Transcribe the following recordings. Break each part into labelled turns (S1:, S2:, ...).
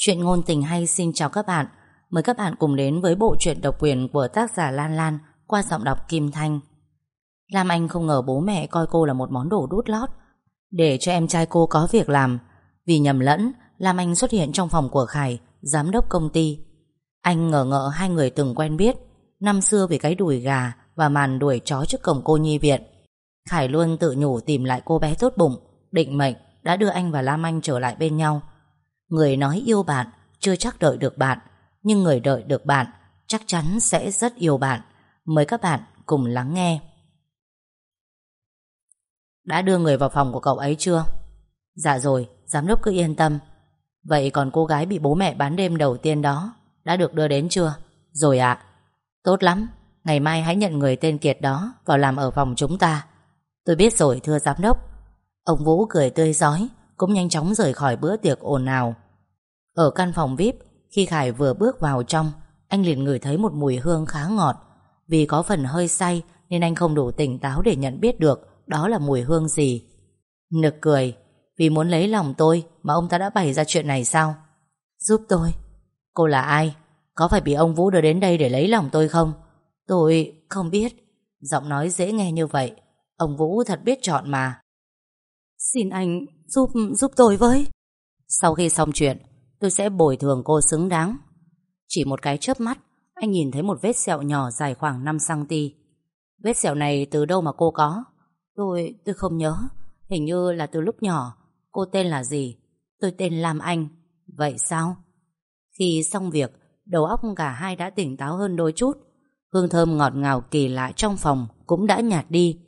S1: Chuyện ngôn tình hay xin chào các bạn. Mời các bạn cùng đến với bộ truyện độc quyền của tác giả Lan Lan qua giọng đọc Kim Thanh. Lam Anh không ngờ bố mẹ coi cô là một món đồ đút lót. Để cho em trai cô có việc làm. Vì nhầm lẫn, Lam Anh xuất hiện trong phòng của Khải, Giám đốc công ty. Anh ngờ ngợ hai người từng quen biết. Năm xưa vì cái đùi gà Và màn đuổi chó trước cổng cô nhi viện, Khải luôn tự nhủ tìm lại cô bé tốt bụng. Định mệnh đã đưa anh và Lam Anh trở lại bên nhau. Người nói yêu bạn Chưa chắc đợi được bạn. Nhưng người đợi được bạn Chắc chắn sẽ rất yêu bạn. Mời các bạn cùng lắng nghe. Đã đưa người vào phòng của cậu ấy chưa? Dạ rồi, giám đốc cứ yên tâm. Vậy còn cô gái bị bố mẹ bán đêm đầu tiên đó Đã được đưa đến chưa? Rồi ạ. Tốt lắm, ngày mai hãy nhận người tên Kiệt đó Vào làm ở phòng chúng ta. Tôi biết rồi thưa giám đốc. Ông Vũ cười tươi giói cũng nhanh chóng rời khỏi bữa tiệc ồn ào. Ở căn phòng VIP Khi Khải vừa bước vào trong, Anh liền ngửi thấy một mùi hương khá ngọt. Vì có phần hơi say Nên anh không đủ tỉnh táo để nhận biết được Đó là mùi hương gì. Nực cười, Vì muốn lấy lòng tôi Mà ông ta đã bày ra chuyện này sao? Giúp tôi. Cô là ai? Có phải bị ông Vũ đưa đến đây để lấy lòng tôi không? Tôi không biết. Giọng nói dễ nghe như vậy, Ông Vũ thật biết chọn mà. Xin anh giúp giúp tôi với. Sau khi xong chuyện Tôi sẽ bồi thường cô xứng đáng. Chỉ một cái chớp mắt Anh nhìn thấy một vết sẹo nhỏ dài khoảng 5cm Vết sẹo này từ đâu mà cô có? Tôi, tôi không nhớ. Hình như là từ lúc nhỏ. Cô tên là gì? Tôi tên Lam Anh. Vậy sao? Khi xong việc Đầu óc cả hai đã tỉnh táo hơn đôi chút. Hương thơm ngọt ngào kỳ lạ trong phòng Cũng đã nhạt đi.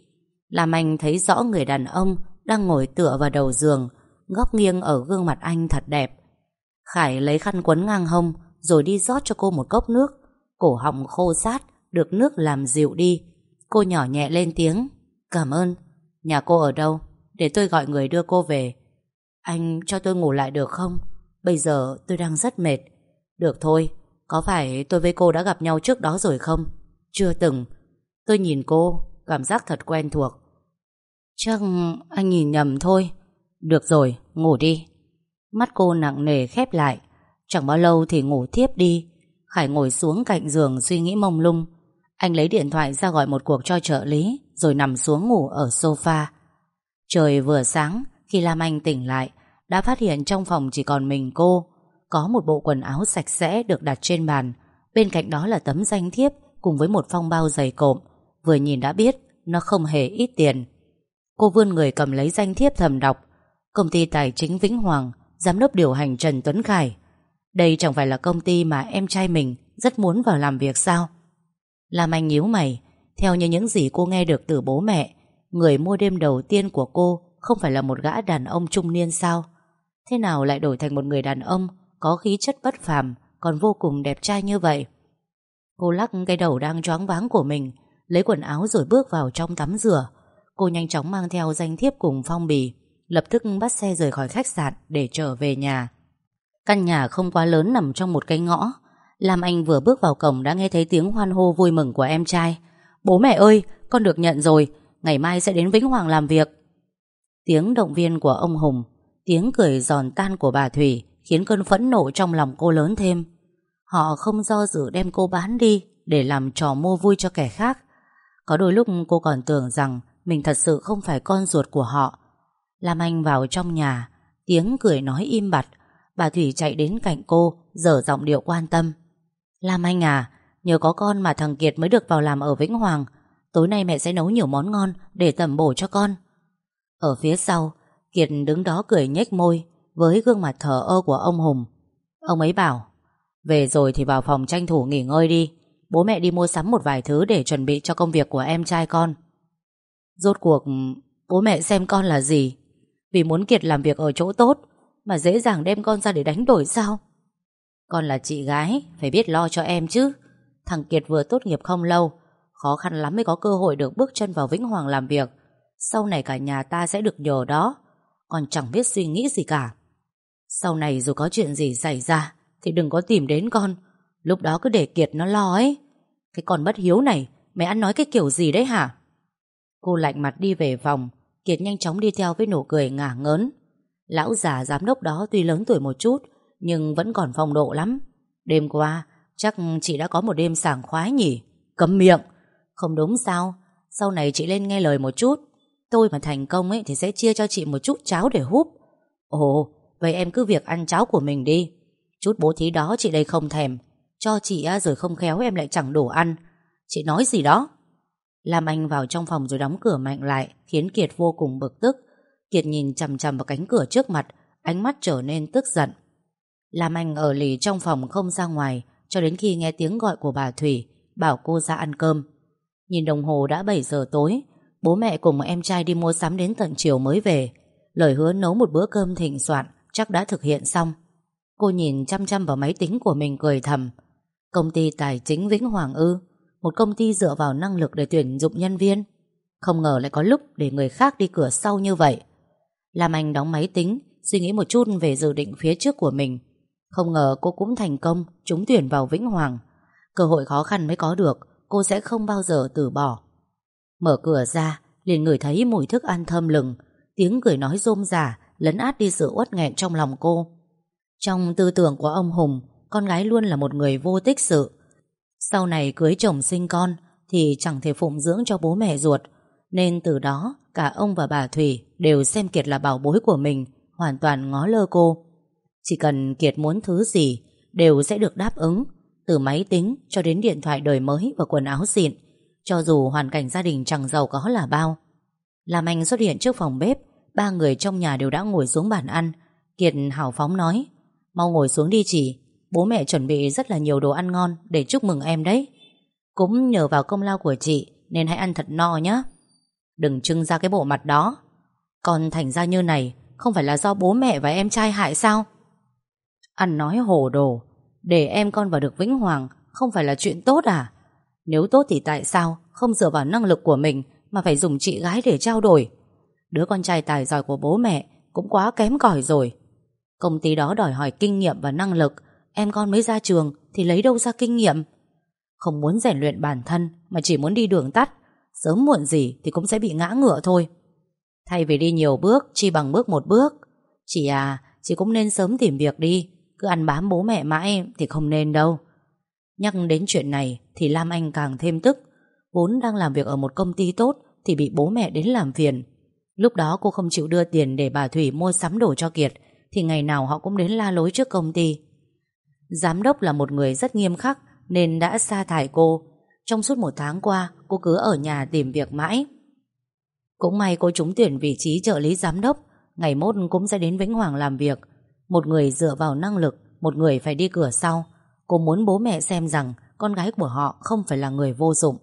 S1: Lam Anh thấy rõ người đàn ông đang ngồi tựa vào đầu giường, góc nghiêng ở gương mặt anh thật đẹp. Khải lấy khăn quấn ngang hông, rồi đi rót cho cô một cốc nước. Cổ họng khô sát, được nước làm dịu đi. Cô nhỏ nhẹ lên tiếng. Cảm ơn. Nhà cô ở đâu? Để tôi gọi người đưa cô về. Anh cho tôi ngủ lại được không? Bây giờ tôi đang rất mệt. Được thôi, có phải tôi với cô đã gặp nhau trước đó rồi không? Chưa từng. Tôi nhìn cô, cảm giác thật quen thuộc. Chắc anh nhìn nhầm thôi. Được rồi, ngủ đi. Mắt cô nặng nề khép lại. Chẳng bao lâu thì ngủ thiếp đi. Khải ngồi xuống cạnh giường suy nghĩ mông lung. Anh lấy điện thoại ra gọi một cuộc cho trợ lý Rồi nằm xuống ngủ ở sofa. Trời vừa sáng Khi Lam Anh tỉnh lại Đã phát hiện trong phòng chỉ còn mình cô. Có một bộ quần áo sạch sẽ được đặt trên bàn. Bên cạnh đó là tấm danh thiếp Cùng với một phong bao dày cộm. Vừa nhìn đã biết Nó không hề ít tiền. Cô vươn người cầm lấy danh thiếp thầm đọc. Công ty tài chính Vĩnh Hoàng, Giám đốc điều hành Trần Tuấn Khải. Đây chẳng phải là công ty mà em trai mình Rất muốn vào làm việc sao? Làm anh nhíu mày, Theo như những gì cô nghe được từ bố mẹ, Người mua đêm đầu tiên của cô Không phải là một gã đàn ông trung niên sao? Thế nào lại đổi thành một người đàn ông Có khí chất bất phàm, Còn vô cùng đẹp trai như vậy? Cô lắc cái đầu đang choáng váng của mình, Lấy quần áo rồi bước vào trong tắm rửa. Cô nhanh chóng mang theo danh thiếp cùng phong bì, Lập tức bắt xe rời khỏi khách sạn Để trở về nhà. Căn nhà không quá lớn nằm trong một cái ngõ. Lam Anh vừa bước vào cổng Đã nghe thấy tiếng hoan hô vui mừng của em trai. Bố mẹ ơi, con được nhận rồi, Ngày mai sẽ đến Vĩnh Hoàng làm việc. Tiếng động viên của ông Hùng, Tiếng cười giòn tan của bà Thủy Khiến cơn phẫn nộ trong lòng cô lớn thêm. Họ không do dự đem cô bán đi Để làm trò mua vui cho kẻ khác. Có đôi lúc cô còn tưởng rằng mình thật sự không phải con ruột của họ. Lam Anh vào trong nhà, Tiếng cười nói im bặt. Bà Thủy chạy đến cạnh cô, Dở giọng điệu quan tâm. Lam Anh à Nhờ có con mà thằng Kiệt mới được vào làm ở Vĩnh Hoàng. Tối nay mẹ sẽ nấu nhiều món ngon Để tẩm bổ cho con. Ở phía sau, Kiệt đứng đó cười nhếch môi Với gương mặt thờ ơ của ông Hùng. Ông ấy bảo, Về rồi thì vào phòng tranh thủ nghỉ ngơi đi. Bố mẹ đi mua sắm một vài thứ Để chuẩn bị cho công việc của em trai con. Rốt cuộc, bố mẹ xem con là gì? Vì muốn Kiệt làm việc ở chỗ tốt Mà dễ dàng đem con ra để đánh đổi sao? Con là chị gái, Phải biết lo cho em chứ. Thằng Kiệt vừa tốt nghiệp không lâu, Khó khăn lắm mới có cơ hội được bước chân vào Vĩnh Hoàng làm việc. Sau này cả nhà ta sẽ được nhờ đó. Còn chẳng biết suy nghĩ gì cả. Sau này dù có chuyện gì xảy ra Thì đừng có tìm đến con. Lúc đó cứ để Kiệt nó lo ấy. Cái con bất hiếu này Mày ăn nói cái kiểu gì đấy hả? Cô lạnh mặt đi về phòng, Kiệt nhanh chóng đi theo với nụ cười ngả ngớn. Lão già giám đốc đó tuy lớn tuổi một chút, Nhưng vẫn còn phong độ lắm. Đêm qua, Chắc chị đã có một đêm sảng khoái nhỉ? Cấm miệng. Không đúng sao? Sau này chị lên nghe lời một chút. Tôi mà thành công ấy thì sẽ chia cho chị một chút cháo để húp. Ồ, Vậy em cứ việc ăn cháo của mình đi. Chút bố thí đó chị đây không thèm. Cho chị rồi không khéo em lại chẳng đủ ăn. Chị nói gì đó? Lam Anh vào trong phòng rồi đóng cửa mạnh lại, Khiến Kiệt vô cùng bực tức. Kiệt nhìn chằm chằm vào cánh cửa trước mặt, Ánh mắt trở nên tức giận. Lam Anh ở lì trong phòng không ra ngoài, Cho đến khi nghe tiếng gọi của bà Thủy, Bảo cô ra ăn cơm. Nhìn đồng hồ đã 7 giờ tối, Bố mẹ cùng em trai đi mua sắm đến tận chiều mới về. Lời hứa nấu một bữa cơm thịnh soạn, Chắc đã thực hiện xong. Cô nhìn chăm chăm vào máy tính của mình cười thầm. Công ty tài chính Vĩnh Hoàng Ư? Một công ty dựa vào năng lực để tuyển dụng nhân viên. Không ngờ lại có lúc để người khác đi cửa sau như vậy. Làm Anh đóng máy tính, Suy nghĩ một chút về dự định phía trước của mình. Không ngờ cô cũng thành công, Trúng tuyển vào Vĩnh Hoàng. Cơ hội khó khăn mới có được, Cô sẽ không bao giờ từ bỏ. Mở cửa ra, liền ngửi thấy mùi thức ăn thơm lừng. Tiếng cười nói rôm rả, Lấn át đi sự uất nghẹn trong lòng cô. Trong tư tưởng của ông Hùng, Con gái luôn là một người vô tích sự. Sau này cưới chồng sinh con Thì chẳng thể phụng dưỡng cho bố mẹ ruột. Nên từ đó, Cả ông và bà Thủy Đều xem Kiệt là bảo bối của mình, Hoàn toàn ngó lơ cô. Chỉ cần Kiệt muốn thứ gì, Đều sẽ được đáp ứng, Từ máy tính cho đến điện thoại đời mới Và quần áo xịn, Cho dù hoàn cảnh gia đình chẳng giàu có là bao. Làm anh xuất hiện trước phòng bếp, Ba người trong nhà đều đã ngồi xuống bàn ăn. Kiệt hào phóng nói, Mau ngồi xuống đi chị Bố mẹ chuẩn bị rất là nhiều đồ ăn ngon Để chúc mừng em đấy. Cũng nhờ vào công lao của chị Nên hãy ăn thật no nhé Đừng trưng ra cái bộ mặt đó. Còn thành ra như này Không phải là do bố mẹ và em trai hại sao? Ăn nói hồ đồ, Để em con vào được Vĩnh Hoàng Không phải là chuyện tốt à? Nếu tốt thì tại sao Không dựa vào năng lực của mình Mà phải dùng chị gái để trao đổi? Đứa con trai tài giỏi của bố mẹ Cũng quá kém cỏi rồi. Công ty đó đòi hỏi kinh nghiệm và năng lực Em con mới ra trường Thì lấy đâu ra kinh nghiệm? Không muốn rèn luyện bản thân Mà chỉ muốn đi đường tắt. Sớm muộn gì thì cũng sẽ bị ngã ngựa thôi. Thay vì đi nhiều bước, Chi bằng bước một bước. Chị à Chị cũng nên sớm tìm việc đi. Cứ ăn bám bố mẹ mãi thì không nên đâu. Nhắc đến chuyện này Thì Lam Anh càng thêm tức. Vốn đang làm việc ở một công ty tốt Thì bị bố mẹ đến làm phiền. Lúc đó cô không chịu đưa tiền để bà Thủy mua sắm đồ cho Kiệt Thì ngày nào họ cũng đến la lối trước công ty. Giám đốc là một người rất nghiêm khắc Nên đã sa thải cô. Trong suốt một tháng qua, Cô cứ ở nhà tìm việc mãi. Cũng may cô trúng tuyển vị trí trợ lý giám đốc, Ngày mốt cũng sẽ đến Vĩnh Hoàng làm việc. Một người dựa vào năng lực, Một người phải đi cửa sau. Cô muốn bố mẹ xem rằng Con gái của họ không phải là người vô dụng.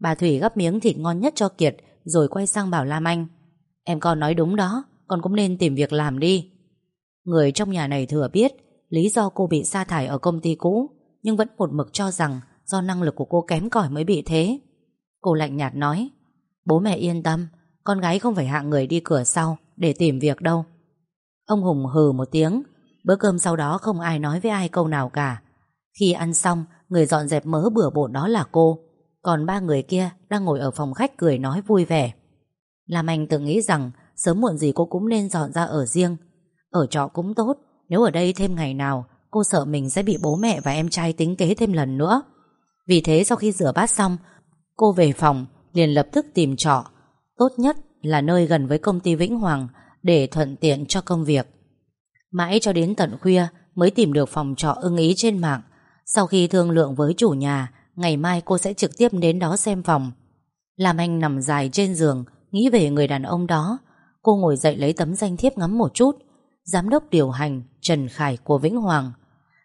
S1: Bà Thủy gấp miếng thịt ngon nhất cho Kiệt Rồi quay sang bảo Lam Anh. Em con nói đúng đó, Con cũng nên tìm việc làm đi. Người trong nhà này thừa biết Lý do cô bị sa thải ở công ty cũ, Nhưng vẫn một mực cho rằng Do năng lực của cô kém cỏi mới bị thế. Cô lạnh nhạt nói, Bố mẹ yên tâm, Con gái không phải hạng người đi cửa sau Để tìm việc đâu. Ông Hùng hừ một tiếng, Bữa cơm sau đó không ai nói với ai câu nào cả. Khi ăn xong, Người dọn dẹp mớ bừa bộn đó là cô. Còn ba người kia đang ngồi ở phòng khách cười nói vui vẻ. Làm Anh tự nghĩ rằng Sớm muộn gì cô cũng nên dọn ra ở riêng. Ở trọ cũng tốt nếu ở đây thêm ngày nào, Cô sợ mình sẽ bị bố mẹ và em trai tính kế thêm lần nữa. Vì thế sau khi rửa bát xong, Cô về phòng, liền lập tức tìm trọ. Tốt nhất là nơi gần với công ty Vĩnh Hoàng Để thuận tiện cho công việc. Mãi cho đến tận khuya Mới tìm được phòng trọ ưng ý trên mạng. Sau khi thương lượng với chủ nhà, Ngày mai cô sẽ trực tiếp đến đó xem phòng. Làm anh nằm dài trên giường, Nghĩ về người đàn ông đó. Cô ngồi dậy lấy tấm danh thiếp ngắm một chút. Giám đốc điều hành Trần Khải của Vĩnh Hoàng.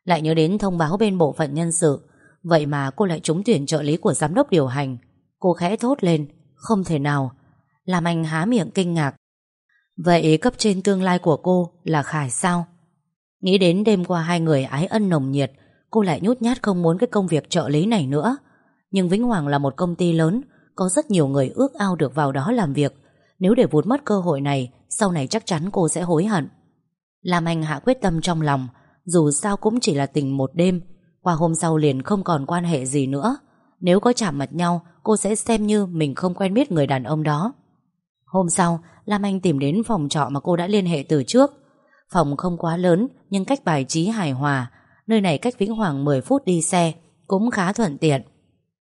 S1: Lại nhớ đến thông báo bên bộ phận nhân sự, Vậy mà cô lại trúng tuyển trợ lý của giám đốc điều hành. Cô khẽ thốt lên, Không thể nào, Làm anh há miệng kinh ngạc. Vậy cấp trên tương lai của cô là Khải sao? Nghĩ đến đêm qua hai người ái ân nồng nhiệt, Cô lại nhút nhát không muốn cái công việc trợ lý này nữa. Nhưng Vĩnh Hoàng là một công ty lớn, có rất nhiều người ước ao được vào đó làm việc. Nếu để vụt mất cơ hội này, Sau này chắc chắn cô sẽ hối hận. Lam Anh hạ quyết tâm trong lòng Dù sao cũng chỉ là tình một đêm Qua hôm sau liền không còn quan hệ gì nữa Nếu có chạm mặt nhau Cô sẽ xem như mình không quen biết người đàn ông đó Hôm sau Lam Anh tìm đến phòng trọ mà cô đã liên hệ từ trước Phòng không quá lớn nhưng cách bài trí hài hòa. Nơi này cách Vĩnh Hoàng 10 phút đi xe, cũng khá thuận tiện.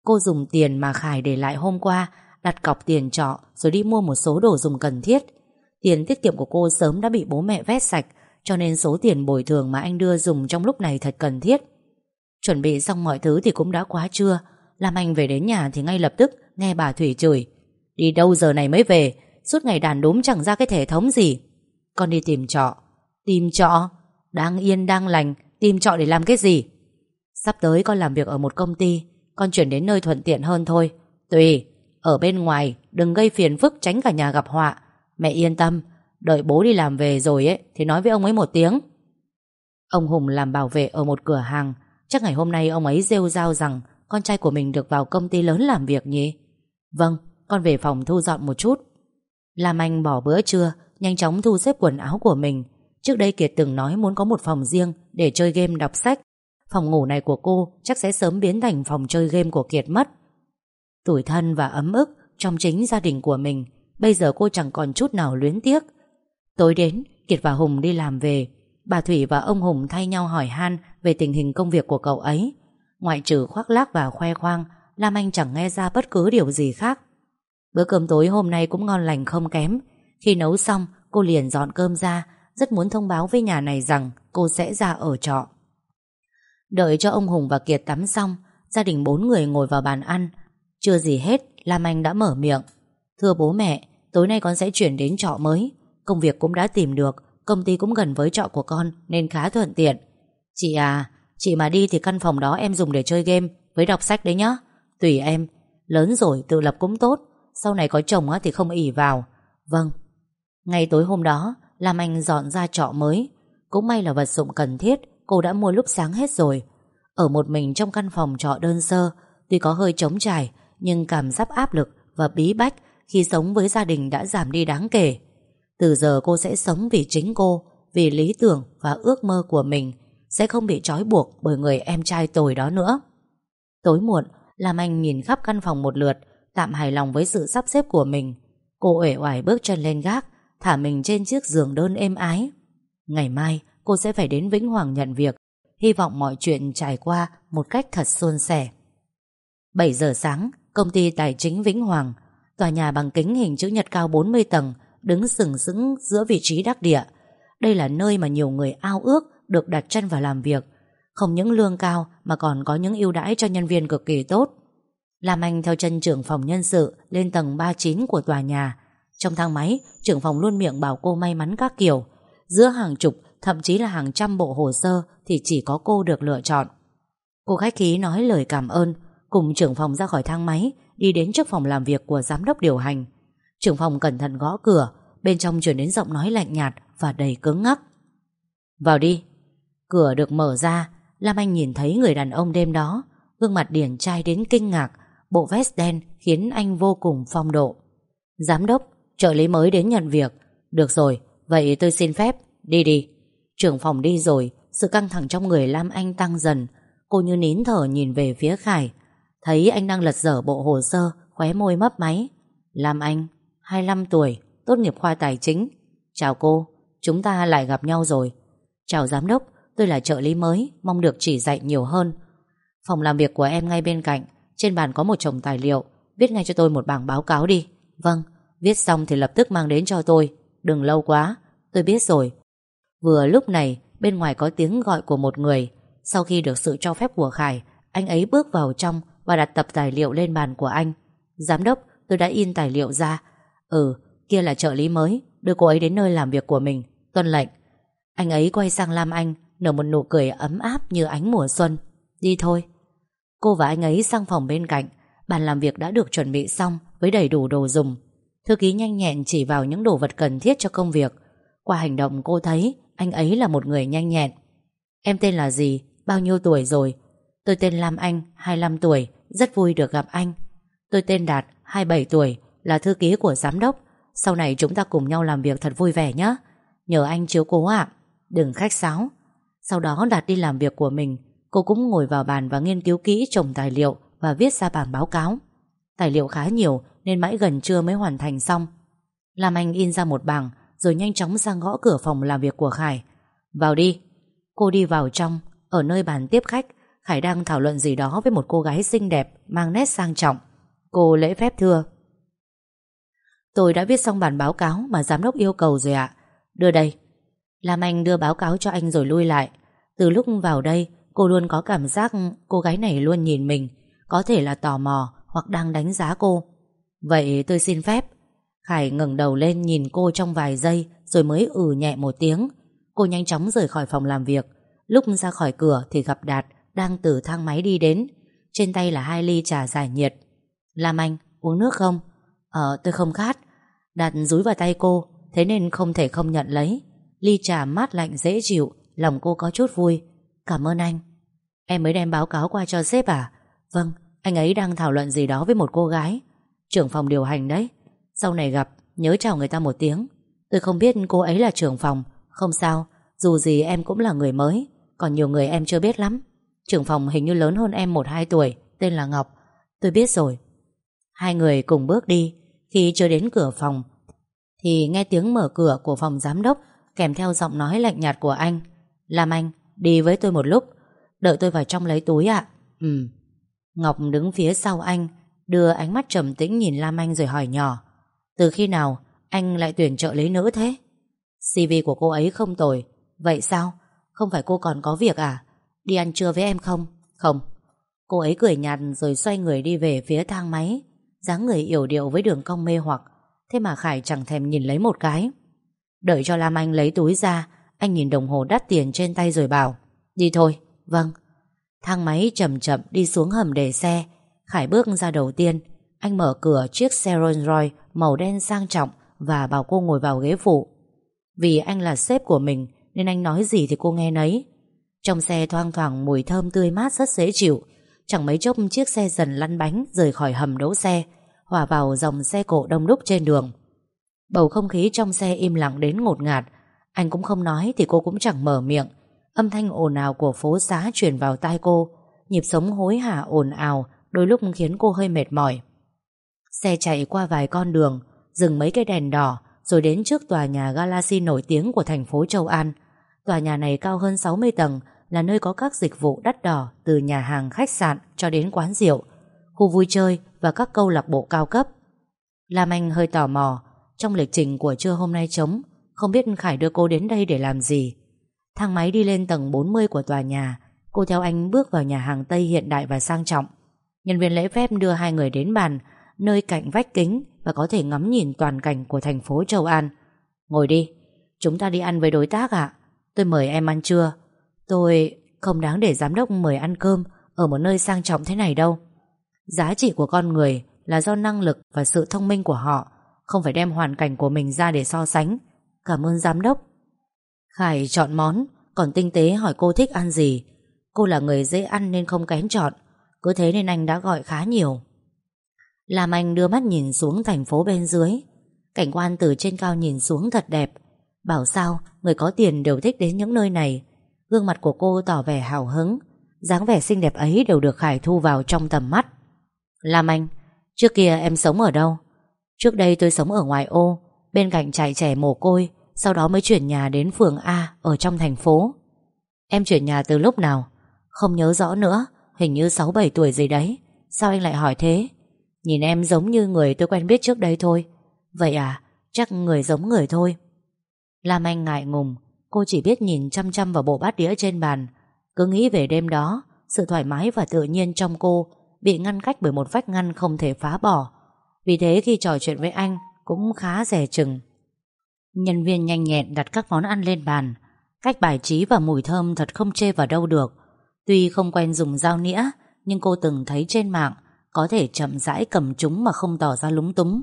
S1: Cô dùng tiền mà Khải để lại hôm qua, đặt cọc tiền trọ rồi đi mua một số đồ dùng cần thiết. Tiền tiết kiệm của cô sớm đã bị bố mẹ vét sạch, cho nên số tiền bồi thường mà anh đưa dùng trong lúc này thật cần thiết. Chuẩn bị xong mọi thứ thì cũng đã quá trưa. Làm anh về đến nhà thì ngay lập tức nghe bà Thủy chửi. Đi đâu giờ này mới về, suốt ngày đàn đốm chẳng ra cái thể thống gì. Con đi tìm trọ. Tìm trọ? Đang yên đang lành, tìm trọ để làm cái gì? Sắp tới con làm việc ở một công ty, con chuyển đến nơi thuận tiện hơn thôi. Tùy, ở bên ngoài đừng gây phiền phức tránh cả nhà gặp họa. Mẹ yên tâm, đợi bố đi làm về rồi ấy thì nói với ông ấy một tiếng. Ông Hùng làm bảo vệ ở một cửa hàng, chắc ngày hôm nay ông ấy rêu rao rằng con trai của mình được vào công ty lớn làm việc nhỉ? Vâng, con về phòng thu dọn một chút. làm Anh bỏ bữa trưa, nhanh chóng thu xếp quần áo của mình. Trước đây Kiệt từng nói muốn có một phòng riêng để chơi game đọc sách. Phòng ngủ này của cô chắc sẽ sớm biến thành phòng chơi game của Kiệt mất. Tủi thân và ấm ức trong chính gia đình của mình, bây giờ cô chẳng còn chút nào luyến tiếc. Tối đến, Kiệt và Hùng đi làm về. Bà Thủy và ông Hùng thay nhau hỏi han về tình hình công việc của cậu ấy. Ngoại trừ khoác lác và khoe khoang, Lam Anh chẳng nghe ra bất cứ điều gì khác. Bữa cơm tối hôm nay cũng ngon lành không kém. Khi nấu xong, cô liền dọn cơm ra, rất muốn thông báo với nhà này rằng cô sẽ ra ở trọ. Đợi cho ông Hùng và Kiệt tắm xong, gia đình bốn người ngồi vào bàn ăn. Chưa gì hết, Lam Anh đã mở miệng. Thưa bố mẹ, tối nay con sẽ chuyển đến trọ mới. Công việc cũng đã tìm được, công ty cũng gần với trọ của con nên khá thuận tiện. Chị à, chị mà đi thì căn phòng đó em dùng để chơi game với đọc sách đấy nhá. Tùy em, lớn rồi tự lập cũng tốt, sau này có chồng thì không ỉ vào. Vâng. Ngay tối hôm đó, Lam Anh dọn ra trọ mới. Cũng may là vật dụng cần thiết cô đã mua lúc sáng hết rồi. Ở một mình trong căn phòng trọ đơn sơ, tuy có hơi trống trải, nhưng cảm giác áp lực và bí bách khi sống với gia đình đã giảm đi đáng kể. Từ giờ cô sẽ sống vì chính cô, vì lý tưởng và ước mơ của mình, sẽ không bị trói buộc bởi người em trai tồi đó nữa. Tối muộn, Lam Anh nhìn khắp căn phòng một lượt, tạm hài lòng với sự sắp xếp của mình. Cô uể oải bước chân lên gác, thả mình trên chiếc giường đơn êm ái. Ngày mai, cô sẽ phải đến Vĩnh Hoàng nhận việc, hy vọng mọi chuyện trải qua một cách thật suôn sẻ. 7 giờ sáng, công ty tài chính Vĩnh Hoàng, tòa nhà bằng kính hình chữ nhật cao 40 tầng, đứng sừng sững giữa vị trí đắc địa. Đây là nơi mà nhiều người ao ước được đặt chân vào làm việc. Không những lương cao mà còn có những ưu đãi cho nhân viên cực kỳ tốt. Lam Anh theo chân trưởng phòng nhân sự lên tầng 39 của tòa nhà. Trong thang máy, trưởng phòng luôn miệng bảo cô may mắn các kiểu. Giữa hàng chục, thậm chí là hàng trăm bộ hồ sơ thì chỉ có cô được lựa chọn. Cô khách khí nói lời cảm ơn, cùng trưởng phòng ra khỏi thang máy, đi đến trước phòng làm việc của giám đốc điều hành. Trưởng phòng cẩn thận gõ cửa, bên trong truyền đến giọng nói lạnh nhạt và đầy cứng ngắc. Vào đi. Cửa được mở ra, Lam Anh nhìn thấy người đàn ông đêm đó, gương mặt điển trai đến kinh ngạc, bộ vest đen khiến anh vô cùng phong độ. Giám đốc, trợ lý mới đến nhận việc. Được rồi, vậy tôi xin phép, đi đi. Trưởng phòng đi rồi, sự căng thẳng trong người Lam Anh tăng dần. Cô như nín thở nhìn về phía Khải. Thấy anh đang lật dở bộ hồ sơ, khóe môi mấp máy. Lam Anh, 25 tuổi, tốt nghiệp khoa tài chính. Chào cô, chúng ta lại gặp nhau rồi. Chào giám đốc, tôi là trợ lý mới, mong được chỉ dạy nhiều hơn. Phòng làm việc của em ngay bên cạnh, trên bàn có một chồng tài liệu, viết ngay cho tôi một bảng báo cáo đi. Vâng, viết xong thì lập tức mang đến cho tôi. Đừng lâu quá, tôi biết rồi. Vừa lúc này, bên ngoài có tiếng gọi của một người. Sau khi được sự cho phép của Khải, anh ấy bước vào trong và đặt tập tài liệu lên bàn của anh. Giám đốc, tôi đã in tài liệu ra. Ừ, kia là trợ lý mới, đưa cô ấy đến nơi làm việc của mình. Tuân lệnh. Anh ấy quay sang Lam Anh, nở một nụ cười ấm áp như ánh mùa xuân. Đi thôi. Cô và anh ấy sang phòng bên cạnh. Bàn làm việc đã được chuẩn bị xong với đầy đủ đồ dùng. Thư ký nhanh nhẹn chỉ vào những đồ vật cần thiết cho công việc. Qua hành động cô thấy anh ấy là một người nhanh nhẹn. Em tên là gì? Bao nhiêu tuổi rồi? Tôi tên Lam Anh, 25 tuổi, rất vui được gặp anh. Tôi tên Đạt, 27 tuổi, là thư ký của giám đốc. Sau này chúng ta cùng nhau làm việc thật vui vẻ nhé. Nhờ anh chiếu cố ạ. Đừng khách sáo. Sau đó Đạt đi làm việc của mình. Cô cũng ngồi vào bàn và nghiên cứu kỹ chồng tài liệu và viết ra bản báo cáo. Tài liệu khá nhiều nên mãi gần trưa mới hoàn thành xong. làm Anh in ra một bảng Rồi nhanh chóng sang gõ cửa phòng làm việc của Khải Vào đi Cô đi vào trong Ở nơi bàn tiếp khách hải đang thảo luận gì đó với một cô gái xinh đẹp Mang nét sang trọng. Cô lễ phép thưa. Tôi đã viết xong bản báo cáo mà giám đốc yêu cầu rồi ạ. Đưa đây. Lam Anh đưa báo cáo cho anh rồi lui lại. Từ lúc vào đây, Cô luôn có cảm giác cô gái này luôn nhìn mình, Có thể là tò mò Hoặc đang đánh giá cô. Vậy tôi xin phép. Khải ngẩng đầu lên nhìn cô trong vài giây Rồi mới ừ nhẹ một tiếng. Cô nhanh chóng rời khỏi phòng làm việc. Lúc ra khỏi cửa thì gặp Đạt. Đang từ thang máy đi đến. Trên tay là hai ly trà giải nhiệt. Lam Anh, uống nước không? Ờ tôi không khát. Đạt rúi vào tay cô, Thế nên không thể không nhận lấy. Ly trà mát lạnh dễ chịu, Lòng cô có chút vui. Cảm ơn anh. Em mới đem báo cáo qua cho sếp à? Vâng anh ấy đang thảo luận gì đó với một cô gái. Trưởng phòng điều hành đấy. Sau này gặp, nhớ chào người ta một tiếng. Tôi không biết cô ấy là trưởng phòng. Không sao, Dù gì em cũng là người mới, Còn nhiều người em chưa biết lắm. Trưởng phòng hình như lớn hơn em 1-2 tuổi, Tên là Ngọc. Tôi biết rồi. Hai người cùng bước đi. Khi chưa đến cửa phòng, Thì nghe tiếng mở cửa của phòng giám đốc Kèm theo giọng nói lạnh nhạt của anh. Làm anh, đi với tôi một lúc. Đợi tôi vào trong lấy túi ạ. Ừ Ngọc đứng phía sau anh, Đưa ánh mắt trầm tĩnh nhìn Lam Anh rồi hỏi nhỏ. Từ khi nào anh lại tuyển trợ lý nữ thế? CV của cô ấy không tồi. Vậy sao? Không phải cô còn có việc à? Đi ăn trưa với em không? Không. Cô ấy cười nhạt rồi xoay người đi về phía thang máy. Dáng người yểu điệu với đường cong mê hoặc. Thế mà Khải chẳng thèm nhìn lấy một cái. Đợi cho Lam Anh lấy túi ra, Anh nhìn đồng hồ đắt tiền trên tay rồi bảo, Đi thôi. Vâng. Thang máy chậm chậm đi xuống hầm để xe. Khải bước ra đầu tiên. Anh mở cửa chiếc xe Rolls Royce Màu đen sang trọng Và bảo cô ngồi vào ghế phụ. Vì anh là sếp của mình, Nên anh nói gì thì cô nghe nấy. Trong xe thoang thoảng mùi thơm tươi mát rất dễ chịu. Chẳng mấy chốc chiếc xe dần lăn bánh, Rời khỏi hầm đỗ xe, Hòa vào dòng xe cộ đông đúc trên đường. Bầu không khí trong xe im lặng đến ngột ngạt. Anh cũng không nói thì cô cũng chẳng mở miệng. Âm thanh ồn ào của phố xá truyền vào tai cô. Nhịp sống hối hả ồn ào, Đôi lúc khiến cô hơi mệt mỏi. Xe chạy qua vài con đường, Dừng mấy cây đèn đỏ, Rồi đến trước tòa nhà Galaxy nổi tiếng của thành phố Châu An. Tòa nhà này cao hơn 60 tầng, Là nơi có các dịch vụ đắt đỏ Từ nhà hàng, khách sạn cho đến quán rượu, Khu vui chơi và các câu lạc bộ cao cấp. Lam Anh hơi tò mò, Trong lịch trình của trưa hôm nay trống, Không biết Khải đưa cô đến đây để làm gì. Thang máy đi lên tầng 40 của tòa nhà, Cô theo anh bước vào nhà hàng Tây hiện đại và sang trọng. Nhân viên lễ phép đưa hai người đến bàn, Nơi cạnh vách kính Và có thể ngắm nhìn toàn cảnh của thành phố Châu An. Ngồi đi, Chúng ta đi ăn với đối tác ạ. Tôi mời em ăn trưa. Tôi không đáng để giám đốc mời ăn cơm Ở một nơi sang trọng thế này đâu. Giá trị của con người Là do năng lực và sự thông minh của họ, Không phải đem hoàn cảnh của mình ra để so sánh. Cảm ơn giám đốc. Khải chọn món, Còn tinh tế hỏi cô thích ăn gì. Cô là người dễ ăn nên không kén chọn, Cứ thế nên anh đã gọi khá nhiều. Làm anh đưa mắt nhìn xuống thành phố bên dưới. Cảnh quan từ trên cao nhìn xuống thật đẹp Bảo sao, Người có tiền đều thích đến những nơi này. Gương mặt của cô tỏ vẻ hào hứng. Dáng vẻ xinh đẹp ấy đều được Khải thu vào trong tầm mắt. Lam Anh, Trước kia em sống ở đâu? Trước đây tôi sống ở ngoài ô, Bên cạnh trại trẻ mồ côi, Sau đó mới chuyển nhà đến phường A Ở trong thành phố. Em chuyển nhà từ lúc nào? Không nhớ rõ nữa, Hình như 6-7 tuổi gì đấy. Sao anh lại hỏi thế? Nhìn em giống như người tôi quen biết trước đây thôi. Vậy à Chắc người giống người thôi. Lam Anh ngại ngùng, Cô chỉ biết nhìn chăm chăm vào bộ bát đĩa trên bàn. Cứ nghĩ về đêm đó, Sự thoải mái và tự nhiên trong cô Bị ngăn cách bởi một vách ngăn không thể phá bỏ. Vì thế khi trò chuyện với anh Cũng khá rẻ chừng. Nhân viên nhanh nhẹn đặt các món ăn lên bàn. Cách bài trí và mùi thơm thật không chê vào đâu được. Tuy không quen dùng dao nĩa, Nhưng cô từng thấy trên mạng Có thể chậm rãi cầm chúng mà không tỏ ra lúng túng.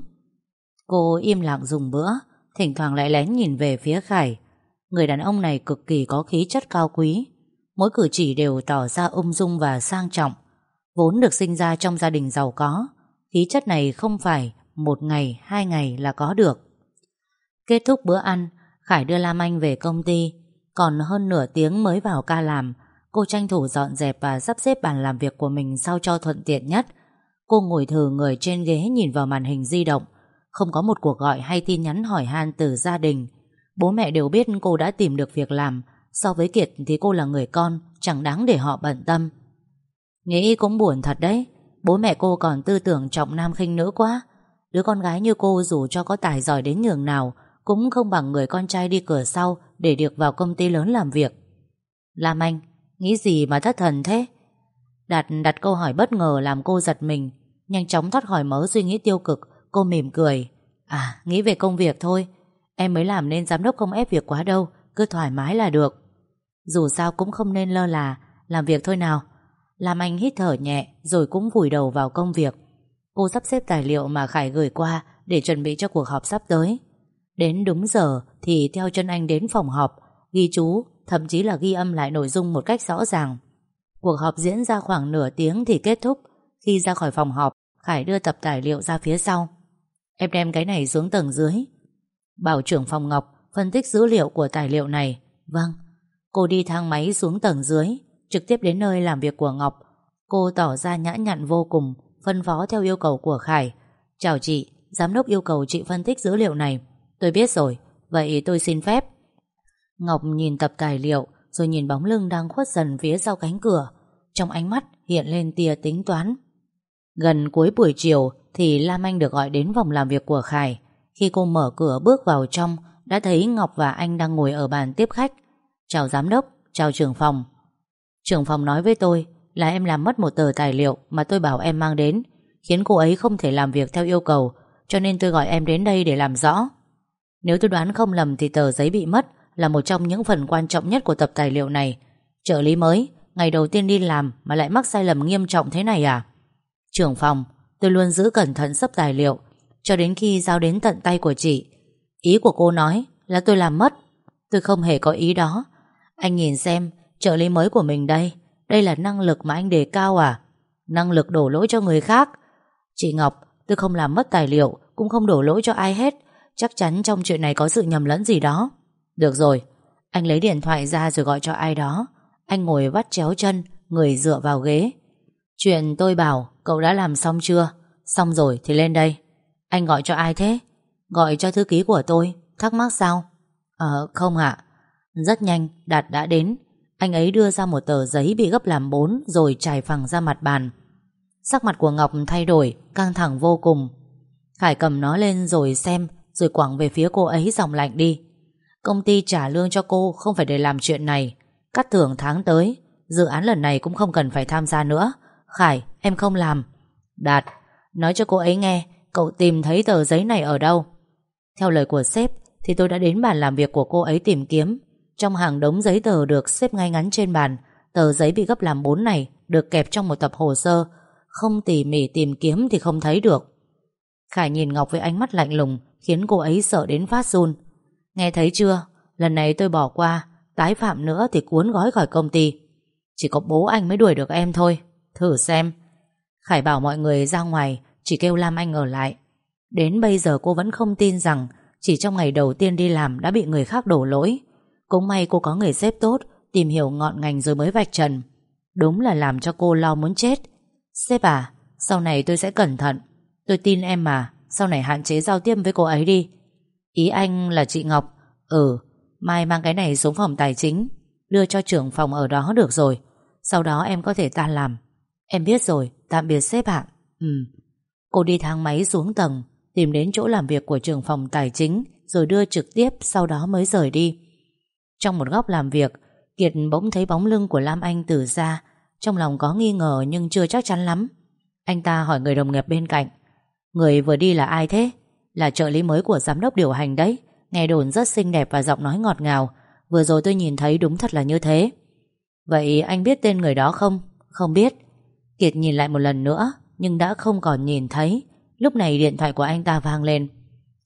S1: Cô im lặng dùng bữa Thỉnh thoảng lại lén nhìn về phía Khải. Người đàn ông này cực kỳ có khí chất cao quý. Mỗi cử chỉ đều tỏ ra ung dung và sang trọng. Vốn được sinh ra trong gia đình giàu có Khí chất này không phải Một ngày, hai ngày là có được. Kết thúc bữa ăn Khải đưa Lam Anh về công ty. Còn hơn nửa tiếng mới vào ca làm Cô tranh thủ dọn dẹp và sắp xếp bàn làm việc của mình Sao cho thuận tiện nhất. Cô ngồi thử người trên ghế nhìn vào màn hình di động. Không có một cuộc gọi hay tin nhắn hỏi han từ gia đình. Bố mẹ đều biết cô đã tìm được việc làm, So với Kiệt thì cô là người con, Chẳng đáng để họ bận tâm. Nghĩ cũng buồn thật đấy, Bố mẹ cô còn tư tưởng trọng nam khinh nữ quá. Đứa con gái như cô dù cho có tài giỏi đến nhường nào, Cũng không bằng người con trai đi cửa sau Để được vào công ty lớn làm việc. Lam Anh, Nghĩ gì mà thất thần thế? Đạt đặt câu hỏi bất ngờ làm cô giật mình, Nhanh chóng thoát khỏi mớ suy nghĩ tiêu cực Cô mỉm cười. À nghĩ về công việc thôi. Em mới làm nên giám đốc không ép việc quá đâu, Cứ thoải mái là được. Dù sao cũng không nên lơ là, Làm việc thôi nào. Làm anh hít thở nhẹ, Rồi cũng vùi đầu vào công việc. Cô sắp xếp tài liệu mà Khải gửi qua Để chuẩn bị cho cuộc họp sắp tới. Đến đúng giờ thì theo chân anh đến phòng họp, Ghi chú, Thậm chí là ghi âm lại nội dung một cách rõ ràng. Cuộc họp diễn ra khoảng nửa tiếng thì kết thúc. Khi ra khỏi phòng họp, Khải đưa tập tài liệu ra phía sau. Em đem cái này xuống tầng dưới. Bảo trưởng phòng Ngọc Phân tích dữ liệu của tài liệu này. Vâng. Cô đi thang máy xuống tầng dưới Trực tiếp đến nơi làm việc của Ngọc. Cô tỏ ra nhã nhặn vô cùng Phân phó theo yêu cầu của Khải. Chào chị, giám đốc yêu cầu chị phân tích dữ liệu này. Tôi biết rồi Vậy tôi xin phép. Ngọc nhìn tập tài liệu Rồi nhìn bóng lưng đang khuất dần phía sau cánh cửa. Trong ánh mắt hiện lên tia tính toán. Gần cuối buổi chiều thì Lam Anh được gọi đến vòng làm việc của Khải. Khi cô mở cửa bước vào trong, Đã thấy Ngọc và anh đang ngồi ở bàn tiếp khách. Chào giám đốc, Chào trưởng phòng. Trưởng phòng nói với tôi là em làm mất một tờ tài liệu Mà tôi bảo em mang đến, Khiến cô ấy không thể làm việc theo yêu cầu, Cho nên tôi gọi em đến đây để làm rõ. Nếu tôi đoán không lầm thì tờ giấy bị mất Là một trong những phần quan trọng nhất của tập tài liệu này. Trợ lý mới, Ngày đầu tiên đi làm Mà lại mắc sai lầm nghiêm trọng thế này à? Trưởng phòng Tôi luôn giữ cẩn thận sắp tài liệu, Cho đến khi giao đến tận tay của chị. Ý của cô nói là tôi làm mất. Tôi không hề có ý đó. Anh nhìn xem, trợ lý mới của mình đây. Đây là năng lực mà anh đề cao à? Năng lực đổ lỗi cho người khác. Chị Ngọc, Tôi không làm mất tài liệu, Cũng không đổ lỗi cho ai hết. Chắc chắn trong chuyện này có sự nhầm lẫn gì đó. Được rồi, Anh lấy điện thoại ra rồi gọi cho ai đó. Anh ngồi vắt chéo chân, Người dựa vào ghế. Chuyện tôi bảo cậu đã làm xong chưa? Xong rồi thì lên đây. Anh gọi cho ai thế? Gọi cho thư ký của tôi, Thắc mắc sao? Ờ không ạ. Rất nhanh, Đạt đã đến. Anh ấy đưa ra một tờ giấy bị gấp làm bốn Rồi trải phẳng ra mặt bàn. Sắc mặt của Ngọc thay đổi, Căng thẳng vô cùng. Khải cầm nó lên rồi xem, Rồi quẳng về phía cô ấy dòng lạnh đi. Công ty trả lương cho cô Không phải để làm chuyện này. Cắt thưởng tháng tới, Dự án lần này cũng không cần phải tham gia nữa. Khải, em không làm. Đạt, Nói cho cô ấy nghe, Cậu tìm thấy tờ giấy này ở đâu? Theo lời của sếp, Thì tôi đã đến bàn làm việc của cô ấy tìm kiếm. Trong hàng đống giấy tờ được xếp ngay ngắn trên bàn, Tờ giấy bị gấp làm bốn này Được kẹp trong một tập hồ sơ. Không tỉ mỉ tìm kiếm thì không thấy được. Khải nhìn Ngọc với ánh mắt lạnh lùng, Khiến cô ấy sợ đến phát run. Nghe thấy chưa? Lần này tôi bỏ qua, Tái phạm nữa thì cuốn gói khỏi công ty. Chỉ có bố anh mới đuổi được em thôi. Thử xem. Khải bảo mọi người ra ngoài, Chỉ kêu Lam Anh ở lại. Đến bây giờ cô vẫn không tin rằng Chỉ trong ngày đầu tiên đi làm đã bị người khác đổ lỗi. Cũng may cô có người xếp tốt, Tìm hiểu ngọn ngành rồi mới vạch trần. Đúng là làm cho cô lo muốn chết. Sếp à Sau này tôi sẽ cẩn thận. Tôi tin em mà, Sau này hạn chế giao tiếp với cô ấy đi. Ý anh là chị Ngọc. Ừ Mai mang cái này xuống phòng tài chính. Đưa cho trưởng phòng ở đó được rồi. Sau đó em có thể ta làm. Em biết rồi, tạm biệt sếp ạ. Ừ. Cô đi thang máy xuống tầng Tìm đến chỗ làm việc của trưởng phòng tài chính Rồi đưa trực tiếp sau đó mới rời đi. Trong một góc làm việc Kiệt bỗng thấy bóng lưng của Lam Anh từ xa. Trong lòng có nghi ngờ nhưng chưa chắc chắn lắm. Anh ta hỏi người đồng nghiệp bên cạnh Người vừa đi là ai thế? Là trợ lý mới của giám đốc điều hành đấy. Nghe đồn rất xinh đẹp và giọng nói ngọt ngào. Vừa rồi tôi nhìn thấy đúng thật là như thế. Vậy anh biết tên người đó không? Không biết. Kiệt nhìn lại một lần nữa Nhưng đã không còn nhìn thấy. Lúc này điện thoại của anh ta vang lên.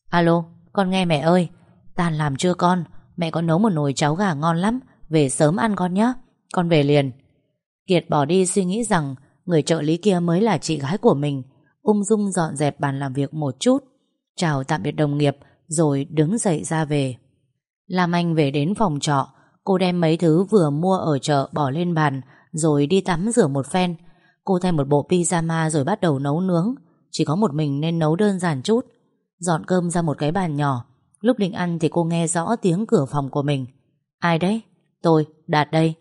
S1: Alo, con nghe mẹ ơi. Tan làm chưa con? Mẹ có nấu một nồi cháo gà ngon lắm. Về sớm ăn con nhé. Con về liền. Kiệt bỏ đi suy nghĩ rằng Người trợ lý kia mới là chị gái của mình. Ung dung dọn dẹp bàn làm việc một chút. Chào tạm biệt đồng nghiệp Rồi đứng dậy ra về. Làm Anh về đến phòng trọ. Cô đem mấy thứ vừa mua ở chợ bỏ lên bàn Rồi đi tắm rửa một phen. Cô thay một bộ pyjama rồi bắt đầu nấu nướng. Chỉ có một mình nên nấu đơn giản chút. Dọn cơm ra một cái bàn nhỏ. Lúc định ăn thì cô nghe rõ tiếng cửa phòng của mình. Ai đấy? Tôi, Đạt đây.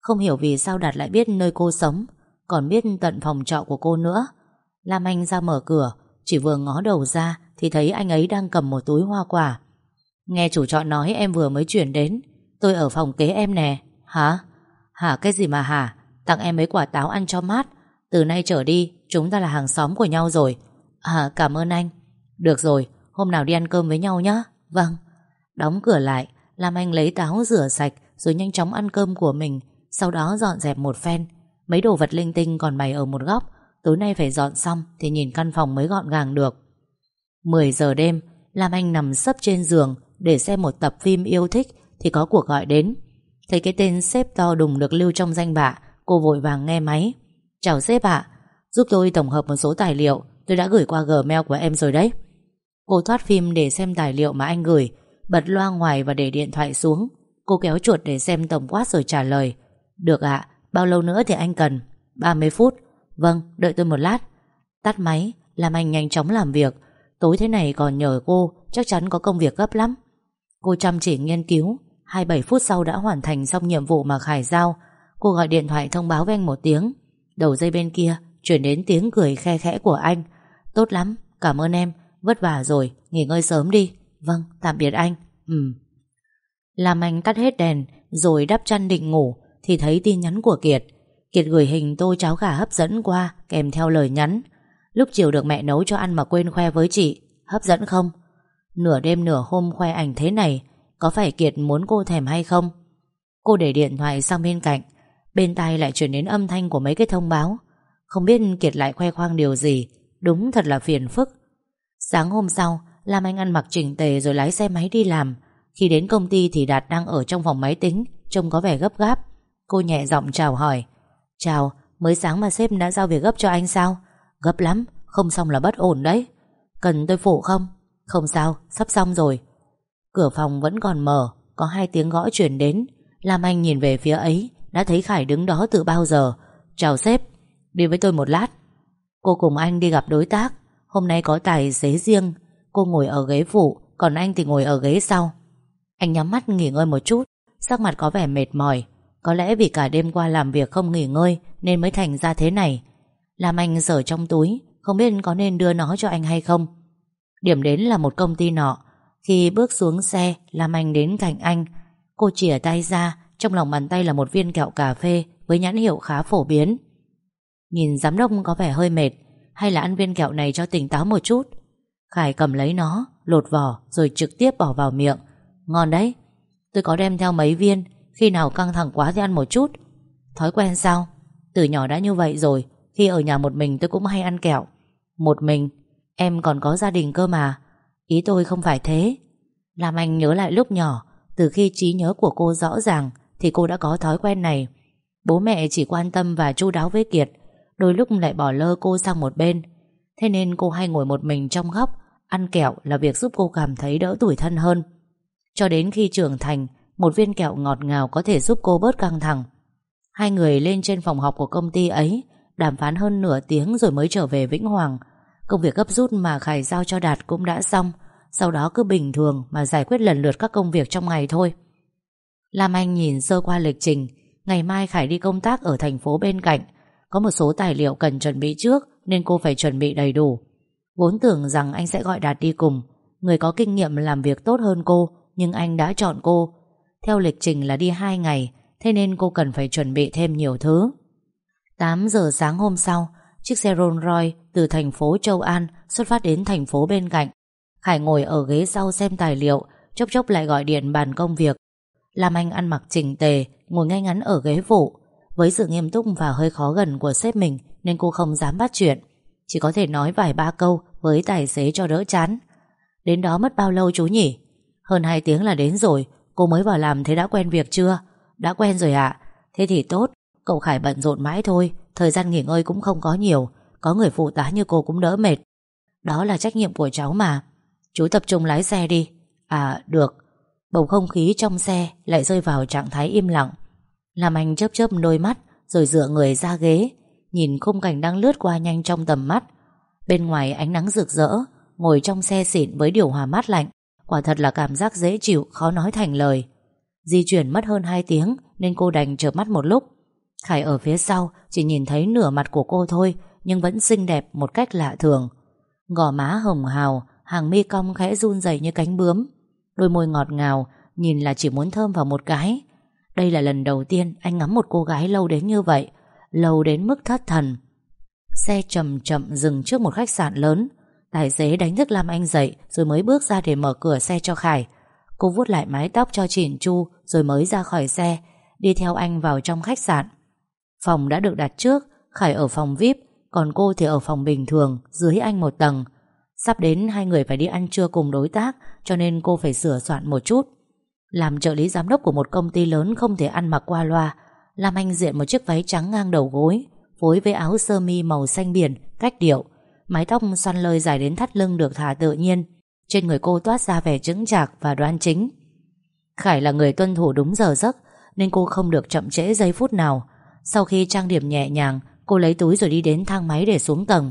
S1: Không hiểu vì sao Đạt lại biết nơi cô sống Còn biết tận phòng trọ của cô nữa. Lam Anh ra mở cửa Chỉ vừa ngó đầu ra Thì thấy anh ấy đang cầm một túi hoa quả. Nghe chủ trọ nói em vừa mới chuyển đến Tôi ở phòng kế em nè. Hả? Hả cái gì mà hả? Tặng em mấy quả táo ăn cho mát. Từ nay trở đi, Chúng ta là hàng xóm của nhau rồi. À cảm ơn anh. Được rồi, Hôm nào đi ăn cơm với nhau nhé Vâng. Đóng cửa lại làm Anh lấy táo rửa sạch Rồi nhanh chóng ăn cơm của mình, Sau đó dọn dẹp một phen. Mấy đồ vật linh tinh còn bày ở một góc. Tối nay phải dọn xong Thì nhìn căn phòng mới gọn gàng được. 10 giờ đêm, Lam Anh nằm sấp trên giường Để xem một tập phim yêu thích Thì có cuộc gọi đến. Thấy cái tên xếp to đùng được lưu trong danh bạ Cô vội vàng nghe máy. Chào sếp ạ, Giúp tôi tổng hợp một số tài liệu. Tôi đã gửi qua gmail của em rồi đấy. Cô thoát phim để xem tài liệu mà anh gửi, Bật loa ngoài và để điện thoại xuống. Cô kéo chuột để xem tổng quát rồi trả lời. Được ạ, Bao lâu nữa thì anh cần? 30 phút. Vâng đợi tôi một lát. Tắt máy, Làm anh nhanh chóng làm việc. Tối thế này còn nhờ cô, Chắc chắn có công việc gấp lắm. Cô chăm chỉ nghiên cứu. 27 phút sau đã hoàn thành xong nhiệm vụ mà Khải giao. Cô gọi điện thoại thông báo với anh một tiếng. Đầu dây bên kia Chuyển đến tiếng cười khe khẽ của anh. Tốt lắm, cảm ơn em. Vất vả rồi, nghỉ ngơi sớm đi. Vâng, tạm biệt anh. Ừ Làm anh tắt hết đèn Rồi đắp chăn định ngủ Thì thấy tin nhắn của Kiệt. Kiệt gửi hình tô cháo gà hấp dẫn qua Kèm theo lời nhắn. Lúc chiều được mẹ nấu cho ăn mà quên khoe với chị Hấp dẫn không? Nửa đêm nửa hôm khoe ảnh thế này Có phải Kiệt muốn cô thèm hay không? Cô để điện thoại sang bên cạnh Bên tai lại chuyển đến âm thanh của mấy cái thông báo. Không biết Kiệt lại khoe khoang điều gì Đúng thật là phiền phức. Sáng hôm sau Lam Anh ăn mặc chỉnh tề rồi lái xe máy đi làm. Khi đến công ty thì Đạt đang ở trong phòng máy tính Trông có vẻ gấp gáp. Cô nhẹ giọng chào hỏi. Chào, mới sáng mà sếp đã giao việc gấp cho anh sao? Gấp lắm, không xong là bất ổn đấy. Cần tôi phụ không? Không sao, sắp xong rồi. Cửa phòng vẫn còn mở Có hai tiếng gõ chuyển đến. Lam Anh nhìn về phía ấy đã thấy Khải đứng đó từ bao giờ? Chào sếp, đi với tôi một lát. Cô cùng anh đi gặp đối tác. Hôm nay có tài xế riêng. Cô ngồi ở ghế phụ Còn anh thì ngồi ở ghế sau. Anh nhắm mắt nghỉ ngơi một chút Sắc mặt có vẻ mệt mỏi. Có lẽ vì cả đêm qua làm việc không nghỉ ngơi Nên mới thành ra thế này. Làm anh sở trong túi Không biết có nên đưa nó cho anh hay không. Điểm đến là một công ty nọ. Khi bước xuống xe làm Anh đến cạnh anh. Cô chìa tay ra trong lòng bàn tay là một viên kẹo cà phê Với nhãn hiệu khá phổ biến. Nhìn giám đốc có vẻ hơi mệt, Hay là ăn viên kẹo này cho tỉnh táo một chút? Khải cầm lấy nó, Lột vỏ, rồi trực tiếp bỏ vào miệng. Ngon đấy, Tôi có đem theo mấy viên, Khi nào căng thẳng quá thì ăn một chút. Thói quen sao? Từ nhỏ đã như vậy rồi, Khi ở nhà một mình tôi cũng hay ăn kẹo. Một mình, Em còn có gia đình cơ mà. Ý tôi không phải thế. Làm anh nhớ lại lúc nhỏ, Từ khi trí nhớ của cô rõ ràng thì cô đã có thói quen này. Bố mẹ chỉ quan tâm và chu đáo với Kiệt, Đôi lúc lại bỏ lơ cô sang một bên. Thế nên cô hay ngồi một mình trong góc, Ăn kẹo là việc giúp cô cảm thấy đỡ tủi thân hơn. Cho đến khi trưởng thành, Một viên kẹo ngọt ngào có thể giúp cô bớt căng thẳng. Hai người lên trên phòng họp của công ty ấy, Đàm phán hơn nửa tiếng rồi mới trở về Vĩnh Hoàng. Công việc gấp rút mà Khải giao cho Đạt cũng đã xong, Sau đó cứ bình thường mà giải quyết lần lượt các công việc trong ngày thôi. Lam Anh nhìn sơ qua lịch trình. Ngày mai Khải đi công tác ở thành phố bên cạnh. Có một số tài liệu cần chuẩn bị trước, Nên cô phải chuẩn bị đầy đủ. Vốn tưởng rằng anh sẽ gọi Đạt đi cùng. Người có kinh nghiệm làm việc tốt hơn cô, Nhưng anh đã chọn cô. Theo lịch trình là đi 2 ngày, Thế nên cô cần phải chuẩn bị thêm nhiều thứ. 8 giờ sáng hôm sau, Chiếc xe Rolls Royce từ thành phố Châu An Xuất phát đến thành phố bên cạnh. Khải ngồi ở ghế sau xem tài liệu, Chốc chốc lại gọi điện bàn công việc. Làm anh ăn mặc chỉnh tề, Ngồi ngay ngắn ở ghế phụ. Với sự nghiêm túc và hơi khó gần của sếp mình, Nên cô không dám bắt chuyện. Chỉ có thể nói vài ba câu Với tài xế cho đỡ chán. Đến đó mất bao lâu chú nhỉ? Hơn 2 tiếng là đến rồi, Cô mới vào làm thế đã quen việc chưa? Đã quen rồi ạ. Thế thì tốt, Cậu Khải bận rộn mãi thôi, Thời gian nghỉ ngơi cũng không có nhiều, Có người phụ tá như cô cũng đỡ mệt. Đó là trách nhiệm của cháu mà. Chú tập trung lái xe đi. À được. Bầu không khí trong xe lại rơi vào trạng thái im lặng. Làm anh chớp chớp đôi mắt, Rồi dựa người ra ghế, Nhìn khung cảnh đang lướt qua nhanh trong tầm mắt. Bên ngoài ánh nắng rực rỡ, Ngồi trong xe xịn với điều hòa mát lạnh, Quả thật là cảm giác dễ chịu, Khó nói thành lời. Di chuyển mất hơn 2 tiếng Nên cô đành chợp mắt một lúc. Khải ở phía sau chỉ nhìn thấy nửa mặt của cô thôi, Nhưng vẫn xinh đẹp một cách lạ thường. Gò má hồng hào, Hàng mi cong khẽ run rẩy như cánh bướm. Đôi môi ngọt ngào, Nhìn là chỉ muốn thơm vào một cái. Đây là lần đầu tiên anh ngắm một cô gái lâu đến như vậy, Lâu đến mức thất thần. Xe chậm chậm dừng trước một khách sạn lớn. Tài xế đánh thức Lam Anh dậy, Rồi mới bước ra để mở cửa xe cho Khải. Cô vuốt lại mái tóc cho chỉn chu, Rồi mới ra khỏi xe, Đi theo anh vào trong khách sạn. Phòng đã được đặt trước, Khải ở phòng VIP Còn cô thì ở phòng bình thường, Dưới anh một tầng. Sắp đến hai người phải đi ăn trưa cùng đối tác, Cho nên cô phải sửa soạn một chút. Làm trợ lý giám đốc của một công ty lớn Không thể ăn mặc qua loa, làm Anh diện một chiếc váy trắng ngang đầu gối, Phối với áo sơ mi màu xanh biển, Cách điệu. Mái tóc xoăn lơi dài đến thắt lưng được thả tự nhiên. Trên người cô toát ra vẻ chứng chạc và đoan chính. Khải là người tuân thủ đúng giờ giấc, Nên cô không được chậm trễ giây phút nào. Sau khi trang điểm nhẹ nhàng, Cô lấy túi rồi đi đến thang máy để xuống tầng.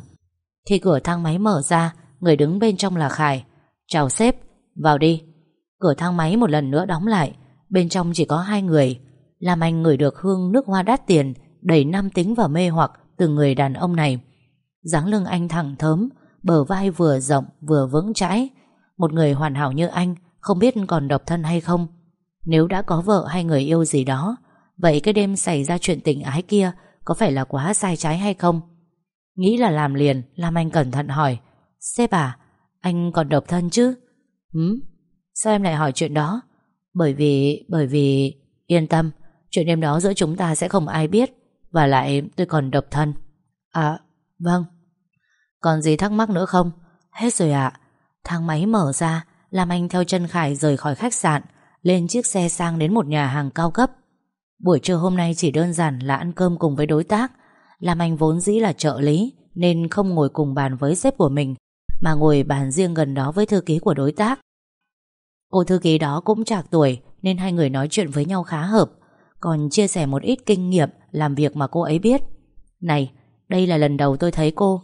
S1: Khi cửa thang máy mở ra Người đứng bên trong là Khải. Chào sếp, vào đi. Cửa thang máy một lần nữa đóng lại. Bên trong chỉ có hai người. Làm anh ngửi được hương nước hoa đắt tiền Đầy nam tính và mê hoặc từ người đàn ông này. Dáng lưng anh thẳng thớm Bờ vai vừa rộng vừa vững chãi. Một người hoàn hảo như anh Không biết còn độc thân hay không. Nếu đã có vợ hay người yêu gì đó Vậy cái đêm xảy ra chuyện tình ái kia Có phải là quá sai trái hay không? Nghĩ là làm liền Lam Anh cẩn thận hỏi. Sếp à Anh còn độc thân chứ? Hứ Sao em lại hỏi chuyện đó? Bởi vì Bởi vì, Yên tâm, Chuyện đêm đó giữa chúng ta sẽ không ai biết, Và lại tôi còn độc thân. À Vâng. Còn gì thắc mắc nữa không? Hết rồi ạ. Thang máy mở ra, Làm anh theo chân Khải rời khỏi khách sạn, Lên chiếc xe sang đến một nhà hàng cao cấp. Buổi trưa hôm nay chỉ đơn giản là ăn cơm cùng với đối tác. Làm anh vốn dĩ là trợ lý, Nên không ngồi cùng bàn với sếp của mình. Mà ngồi bàn riêng gần đó với thư ký của đối tác. Cô thư ký đó cũng trạc tuổi Nên hai người nói chuyện với nhau khá hợp, Còn chia sẻ một ít kinh nghiệm Làm việc mà cô ấy biết. Này, đây là lần đầu tôi thấy cô.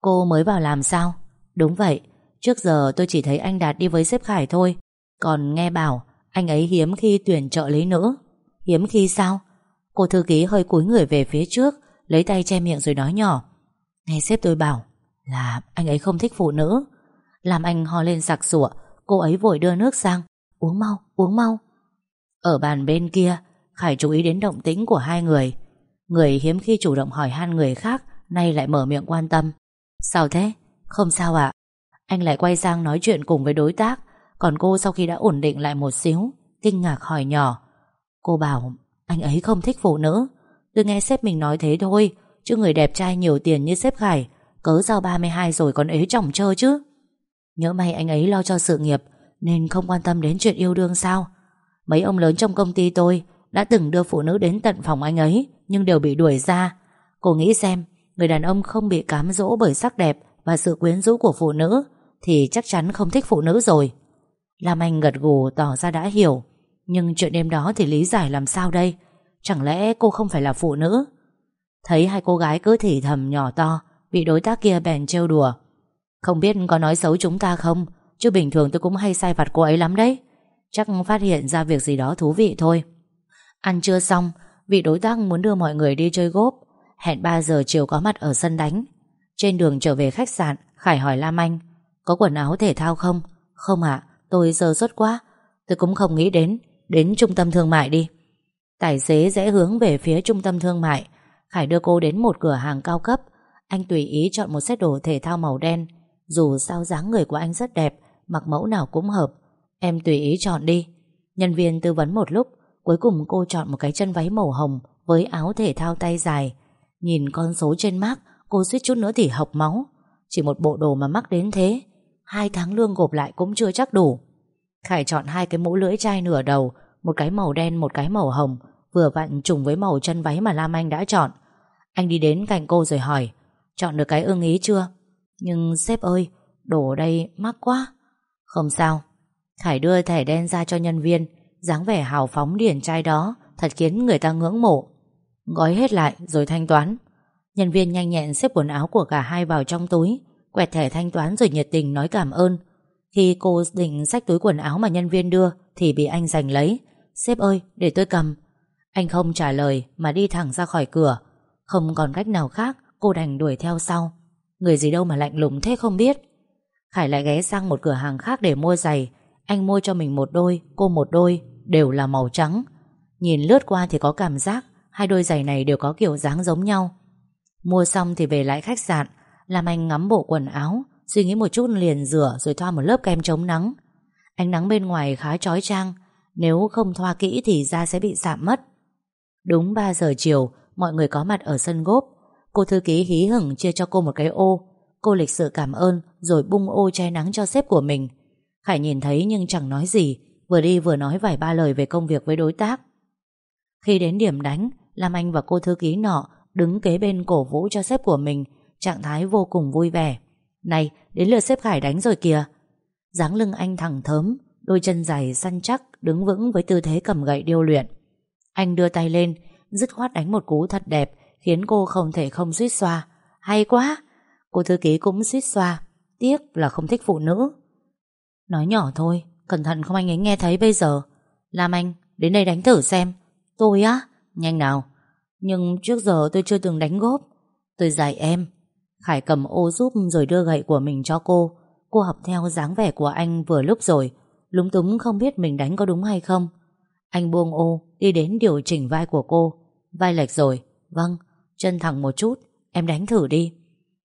S1: Cô mới vào làm sao? Đúng vậy, Trước giờ tôi chỉ thấy anh Đạt đi với sếp Khải thôi, Còn nghe bảo Anh ấy hiếm khi tuyển trợ lý nữ. Hiếm khi sao? Cô thư ký hơi cúi người về phía trước, Lấy tay che miệng rồi nói nhỏ. Nghe sếp tôi bảo là anh ấy không thích phụ nữ. Làm anh ho lên sặc sụa Cô ấy vội đưa nước sang. Uống mau, uống mau. Ở bàn bên kia Khải chú ý đến động tĩnh của hai người. Người hiếm khi chủ động hỏi han người khác Nay lại mở miệng quan tâm. Sao thế? Không sao ạ. Anh lại quay sang nói chuyện cùng với đối tác. Còn cô sau khi đã ổn định lại một xíu Kinh ngạc hỏi nhỏ. Cô bảo anh ấy không thích phụ nữ. Tôi nghe sếp mình nói thế thôi Chứ người đẹp trai nhiều tiền như sếp Khải Cớ giao 32 rồi còn ế chồng chơ chứ Nhớ may anh ấy lo cho sự nghiệp Nên không quan tâm đến chuyện yêu đương sao Mấy ông lớn trong công ty tôi Đã từng đưa phụ nữ đến tận phòng anh ấy nhưng đều bị đuổi ra. Cô nghĩ xem, người đàn ông không bị cám dỗ bởi sắc đẹp và sự quyến rũ của phụ nữ thì chắc chắn không thích phụ nữ rồi. Lam Anh gật gù tỏ ra đã hiểu, nhưng chuyện đêm đó thì lý giải làm sao đây? Chẳng lẽ cô không phải là phụ nữ? Thấy hai cô gái cứ thì thầm nhỏ to, bị đối tác kia bèn trêu đùa. Không biết có nói xấu chúng ta không, chứ bình thường tôi cũng hay sai vặt cô ấy lắm đấy. Chắc phát hiện ra việc gì đó thú vị thôi. Ăn trưa xong, Vị đối tác muốn đưa mọi người đi chơi gốp Hẹn 3 giờ chiều có mặt ở sân đánh Trên đường trở về khách sạn Khải hỏi Lam Anh Có quần áo thể thao không? Không ạ, tôi sơ suất quá Tôi cũng không nghĩ đến Đến trung tâm thương mại đi Tài xế rẽ hướng về phía trung tâm thương mại Khải đưa cô đến một cửa hàng cao cấp anh tùy ý chọn một set đồ thể thao màu đen. Dù sao dáng người của anh rất đẹp, Mặc mẫu nào cũng hợp. Em tùy ý chọn đi. Nhân viên tư vấn một lúc, Cuối cùng cô chọn một cái chân váy màu hồng Với áo thể thao tay dài. Nhìn con số trên mác Cô suýt chút nữa thì học máu. Chỉ một bộ đồ mà mắc đến thế, Hai tháng lương gộp lại cũng chưa chắc đủ. Khải chọn hai cái mũ lưỡi chai nửa đầu, Một cái màu đen, một cái màu hồng, Vừa vặn trùng với màu chân váy mà Lam Anh đã chọn. Anh đi đến cạnh cô rồi hỏi Chọn được cái ưng ý chưa? Nhưng sếp ơi Đồ ở đây mắc quá. Không sao. Khải đưa thẻ đen ra cho nhân viên. dáng vẻ hào phóng điển trai đó thật khiến người ta ngưỡng mộ. Gói hết lại rồi thanh toán. Nhân viên nhanh nhẹn xếp quần áo của cả hai vào trong túi, quẹt thẻ thanh toán rồi nhiệt tình nói cảm ơn. Khi cô định xách túi quần áo mà nhân viên đưa Thì bị anh giành lấy. Sếp ơi để tôi cầm. Anh không trả lời mà đi thẳng ra khỏi cửa. Không còn cách nào khác Cô đành đuổi theo sau. Người gì đâu mà lạnh lùng thế không biết. Khải lại ghé sang một cửa hàng khác để mua giày. Anh mua cho mình một đôi, Cô một đôi, Đều là màu trắng. Nhìn lướt qua thì có cảm giác Hai đôi giày này đều có kiểu dáng giống nhau. Mua xong thì về lại khách sạn, Làm anh ngắm bộ quần áo, Suy nghĩ một chút liền rửa rồi thoa một lớp kem chống nắng. Ánh nắng bên ngoài khá chói chang, Nếu không thoa kỹ thì da sẽ bị sạm mất. Đúng 3 giờ chiều, Mọi người có mặt ở sân gốp. Cô thư ký hí hửng chia cho cô một cái ô. Cô lịch sự cảm ơn, Rồi bung ô che nắng cho sếp của mình. Khải nhìn thấy nhưng chẳng nói gì, Vừa đi vừa nói vài ba lời về công việc với đối tác. Khi đến điểm đánh, Lam Anh và cô thư ký nọ Đứng kế bên cổ vũ cho sếp của mình, Trạng thái vô cùng vui vẻ. Này, đến lượt sếp Khải đánh rồi kìa. Dáng lưng anh thẳng thớm, Đôi chân dài săn chắc, Đứng vững với tư thế cầm gậy điêu luyện. Anh đưa tay lên, Dứt khoát đánh một cú thật đẹp Khiến cô không thể không suýt xoa. Hay quá! Cô thư ký cũng suýt xoa. Tiếc là không thích phụ nữ. Nói nhỏ thôi, Cẩn thận không anh ấy nghe thấy bây giờ. Làm Anh, đến đây đánh thử xem. Tôi á, Nhanh nào. Nhưng trước giờ tôi chưa từng đánh góp. Tôi dạy em. Khải cầm ô giúp rồi đưa gậy của mình cho cô. Cô học theo dáng vẻ của anh vừa lúc rồi. Lúng túng không biết mình đánh có đúng hay không. Anh buông ô, Đi đến điều chỉnh vai của cô. Vai lệch rồi. Vâng Chân thẳng một chút, Em đánh thử đi.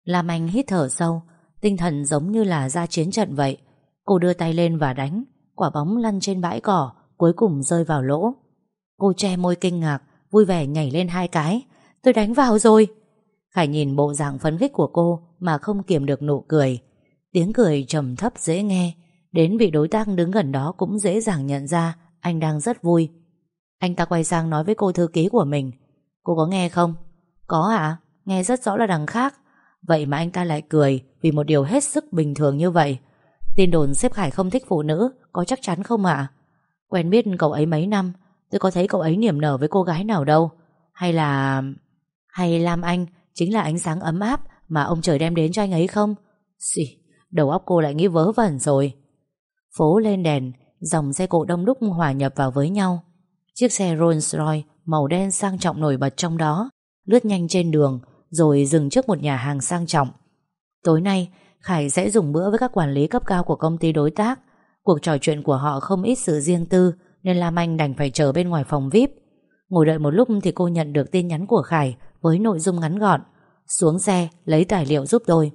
S1: Lam Anh hít thở sâu, Tinh thần giống như là ra chiến trận vậy. Cô đưa tay lên và đánh, Quả bóng lăn trên bãi cỏ, Cuối cùng rơi vào lỗ. Cô che môi kinh ngạc, Vui vẻ nhảy lên hai cái. Tôi đánh vào rồi. Khải nhìn bộ dạng phấn khích của cô Mà không kiềm được nụ cười. Tiếng cười trầm thấp dễ nghe, Đến vị đối tác đứng gần đó cũng dễ dàng nhận ra Anh đang rất vui. Anh ta quay sang nói với cô thư ký của mình. Cô có nghe không? Có ạ, à? nghe rất rõ là đằng khác. Vậy mà anh ta lại cười Vì một điều hết sức bình thường như vậy. Tin đồn xếp Khải không thích phụ nữ Có chắc chắn không ạ? Quen biết cậu ấy mấy năm Tôi có thấy cậu ấy niềm nở với cô gái nào đâu. Hay là... Hay Lam Anh Chính là ánh sáng ấm áp Mà ông trời đem đến cho anh ấy không? Xì, đầu óc cô lại nghĩ vớ vẩn rồi. Phố lên đèn Dòng xe cộ đông đúc hòa nhập vào với nhau. Chiếc xe Rolls Royce Màu đen sang trọng nổi bật trong đó. Lướt nhanh trên đường Rồi dừng trước một nhà hàng sang trọng Tối nay Khải sẽ dùng bữa với các quản lý cấp cao của công ty đối tác. Cuộc trò chuyện của họ không ít sự riêng tư nên Lam Anh đành phải chờ bên ngoài phòng VIP. Ngồi đợi một lúc thì cô nhận được tin nhắn của Khải với nội dung ngắn gọn. Xuống xe, lấy tài liệu giúp tôi.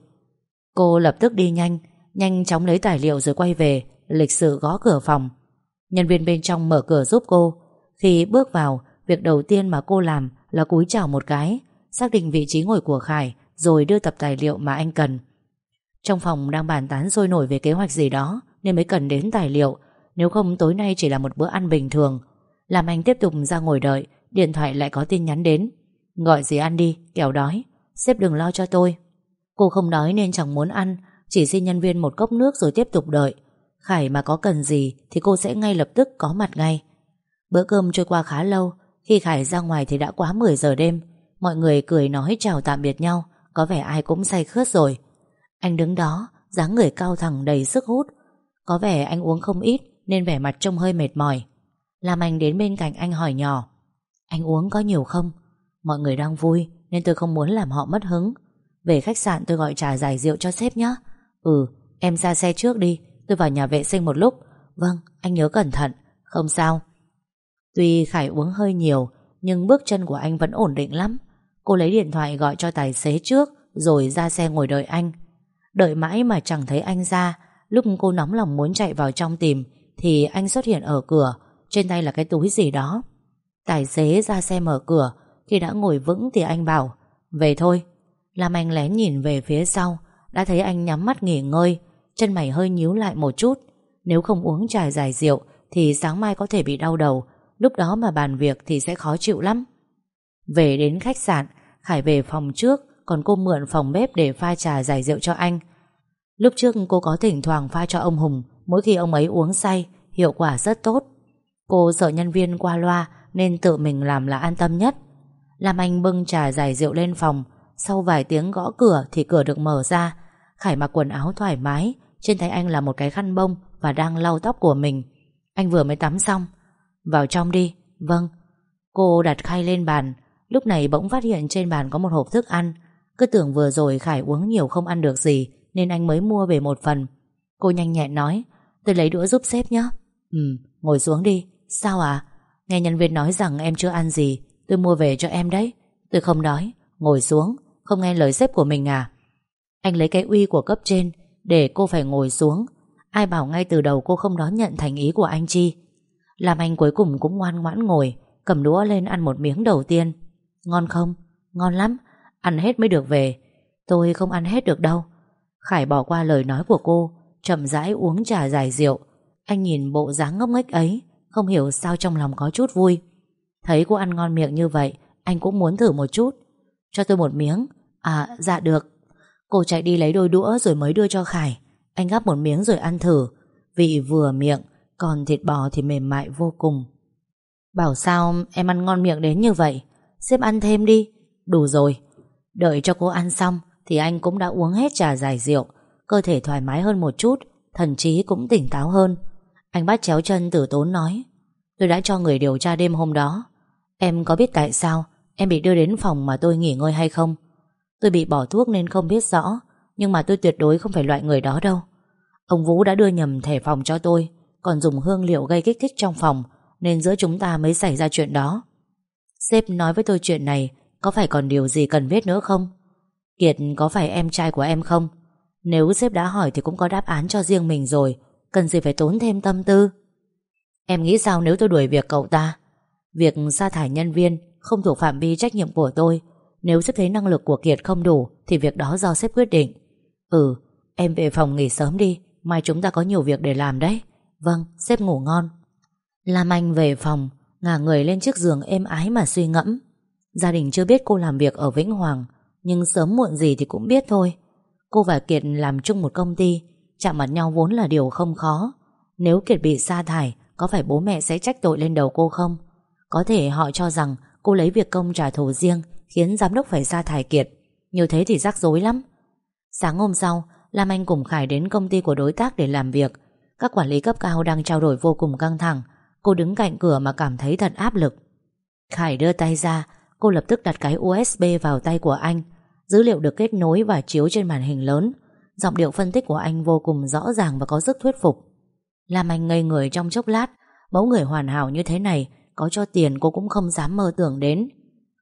S1: Cô lập tức đi nhanh, nhanh chóng lấy tài liệu rồi quay về, lịch sự gõ cửa phòng. Nhân viên bên trong mở cửa giúp cô. Khi bước vào, việc đầu tiên mà cô làm là cúi chào một cái, xác định vị trí ngồi của Khải rồi đưa tập tài liệu mà anh cần. Trong phòng đang bàn tán sôi nổi về kế hoạch gì đó Nên mới cần đến tài liệu. Nếu không tối nay chỉ là một bữa ăn bình thường. Làm anh tiếp tục ra ngồi đợi Điện thoại lại có tin nhắn đến. Gọi gì ăn đi, kẻo đói Sếp đừng lo cho tôi. Cô không đói nên chẳng muốn ăn Chỉ xin nhân viên một cốc nước rồi tiếp tục đợi. Khải mà có cần gì Thì cô sẽ ngay lập tức có mặt ngay. Bữa cơm trôi qua khá lâu khi Khải ra ngoài thì đã quá 10 giờ đêm Mọi người cười nói chào tạm biệt nhau Có vẻ ai cũng say khướt rồi anh đứng đó, dáng người cao thẳng đầy sức hút. Có vẻ anh uống không ít nên vẻ mặt trông hơi mệt mỏi. Làm anh đến bên cạnh anh hỏi nhỏ. Anh uống có nhiều không? Mọi người đang vui nên tôi không muốn làm họ mất hứng. Về khách sạn tôi gọi trà giải rượu cho sếp nhé. Ừ, em ra xe trước đi, tôi vào nhà vệ sinh một lúc. Vâng, anh nhớ cẩn thận, không sao. Tuy Khải uống hơi nhiều, nhưng bước chân của anh vẫn ổn định lắm. Cô lấy điện thoại gọi cho tài xế trước, rồi ra xe ngồi đợi anh. Đợi mãi mà chẳng thấy anh ra Lúc cô nóng lòng muốn chạy vào trong tìm Thì anh xuất hiện ở cửa Trên tay là cái túi gì đó Tài xế ra xe mở cửa Khi đã ngồi vững thì anh bảo Về thôi Làm anh lén nhìn về phía sau Đã thấy anh nhắm mắt nghỉ ngơi Chân mày hơi nhíu lại một chút Nếu không uống trà dài rượu Thì sáng mai có thể bị đau đầu Lúc đó mà bàn việc thì sẽ khó chịu lắm Về đến khách sạn Khải về phòng trước còn cô mượn phòng bếp để pha trà giải rượu cho anh. Lúc trước cô có thỉnh thoảng pha cho ông Hùng, mỗi khi ông ấy uống say, hiệu quả rất tốt. Cô sợ nhân viên qua loa nên tự mình làm là an tâm nhất. Làm anh bưng trà giải rượu lên phòng, sau vài tiếng gõ cửa thì cửa được mở ra. Khải mặc quần áo thoải mái, Trên tay anh là một cái khăn bông Và đang lau tóc của mình Anh vừa mới tắm xong vào trong đi. Vâng. Cô đặt khay lên bàn. Lúc này bỗng phát hiện trên bàn có một hộp thức ăn. Cứ tưởng vừa rồi Khải uống nhiều không ăn được gì, Nên anh mới mua về một phần. Cô nhanh nhẹn nói, Tôi lấy đũa giúp sếp nhé. Ừ ngồi xuống đi. Sao à Nghe nhân viên nói rằng em chưa ăn gì, Tôi mua về cho em đấy. Tôi không đói Ngồi xuống, Không nghe lời sếp của mình à? Anh lấy cái uy của cấp trên, Để cô phải ngồi xuống. Ai bảo ngay từ đầu cô không đón nhận thành ý của anh Chi? Làm anh cuối cùng cũng ngoan ngoãn ngồi, Cầm đũa lên ăn một miếng đầu tiên. Ngon không? Ngon lắm, Ăn hết mới được về. Tôi không ăn hết được đâu. Khải bỏ qua lời nói của cô, Chậm rãi uống trà dài rượu. Anh nhìn bộ dáng ngốc nghếch ấy, Không hiểu sao trong lòng có chút vui. Thấy cô ăn ngon miệng như vậy, Anh cũng muốn thử một chút. Cho tôi một miếng. À dạ được. Cô chạy đi lấy đôi đũa rồi mới đưa cho Khải. Anh gắp một miếng rồi ăn thử. Vị vừa miệng còn thịt bò thì mềm mại vô cùng. Bảo sao em ăn ngon miệng đến như vậy? Xếp ăn thêm đi. Đủ rồi. Đợi cho cô ăn xong Thì anh cũng đã uống hết trà giải rượu. Cơ thể thoải mái hơn một chút, Thần trí cũng tỉnh táo hơn. Anh bắt chéo chân tử tốn nói, Tôi đã cho người điều tra đêm hôm đó. Em có biết tại sao Em bị đưa đến phòng mà tôi nghỉ ngơi hay không? Tôi bị bỏ thuốc nên không biết rõ, Nhưng mà tôi tuyệt đối không phải loại người đó đâu. Ông Vũ đã đưa nhầm thẻ phòng cho tôi còn dùng hương liệu gây kích thích trong phòng, Nên giữa chúng ta mới xảy ra chuyện đó. Sếp nói với tôi chuyện này, Có phải còn điều gì cần biết nữa không? Kiệt, có phải em trai của em không? Nếu sếp đã hỏi thì cũng có đáp án cho riêng mình rồi, Cần gì phải tốn thêm tâm tư? Em nghĩ sao nếu tôi đuổi việc cậu ta? Việc sa thải nhân viên Không thuộc phạm vi trách nhiệm của tôi. Nếu sếp thấy năng lực của Kiệt không đủ Thì việc đó do sếp quyết định. Ừ em về phòng nghỉ sớm đi, Mai chúng ta có nhiều việc để làm đấy. Vâng sếp ngủ ngon. Lam Anh về phòng, Ngả người lên chiếc giường êm ái mà suy ngẫm. Gia đình chưa biết cô làm việc ở Vĩnh Hoàng, Nhưng sớm muộn gì thì cũng biết thôi. Cô và Kiệt làm chung một công ty, Chạm mặt nhau vốn là điều không khó. Nếu Kiệt bị sa thải, Có phải bố mẹ sẽ trách tội lên đầu cô không? Có thể họ cho rằng Cô lấy việc công trả thù riêng, Khiến giám đốc phải sa thải Kiệt. Như thế thì rắc rối lắm. Sáng hôm sau, Lam Anh cùng Khải đến công ty của đối tác để làm việc. Các quản lý cấp cao đang trao đổi vô cùng căng thẳng. Cô đứng cạnh cửa mà cảm thấy thật áp lực. Khải đưa tay ra. Cô lập tức đặt cái USB vào tay của anh. Dữ liệu được kết nối và chiếu trên màn hình lớn. Giọng điệu phân tích của anh vô cùng rõ ràng và có sức thuyết phục. Làm anh ngây người trong chốc lát. Mẫu người hoàn hảo như thế này, Có cho tiền cô cũng không dám mơ tưởng đến.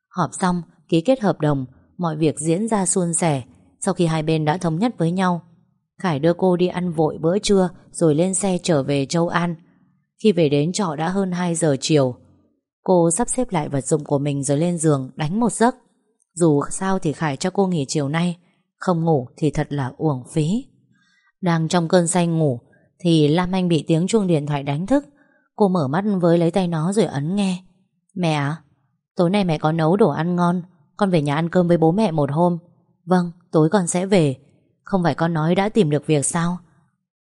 S1: Họp xong, Ký kết hợp đồng. Mọi việc diễn ra suôn sẻ. Sau khi hai bên đã thống nhất với nhau Khải đưa cô đi ăn vội bữa trưa, Rồi lên xe trở về Châu An. Khi về đến trọ đã hơn 2 giờ chiều. Cô sắp xếp lại vật dụng của mình rồi lên giường, đánh một giấc. Dù sao thì Khải cho cô nghỉ chiều nay, Không ngủ thì thật là uổng phí. Đang trong cơn say ngủ, Thì Lam Anh bị tiếng chuông điện thoại đánh thức. Cô mở mắt với lấy tay nó rồi ấn nghe. Mẹ à Tối nay mẹ có nấu đồ ăn ngon, Con về nhà ăn cơm với bố mẹ một hôm. Vâng tối con sẽ về. Không phải con nói đã tìm được việc sao?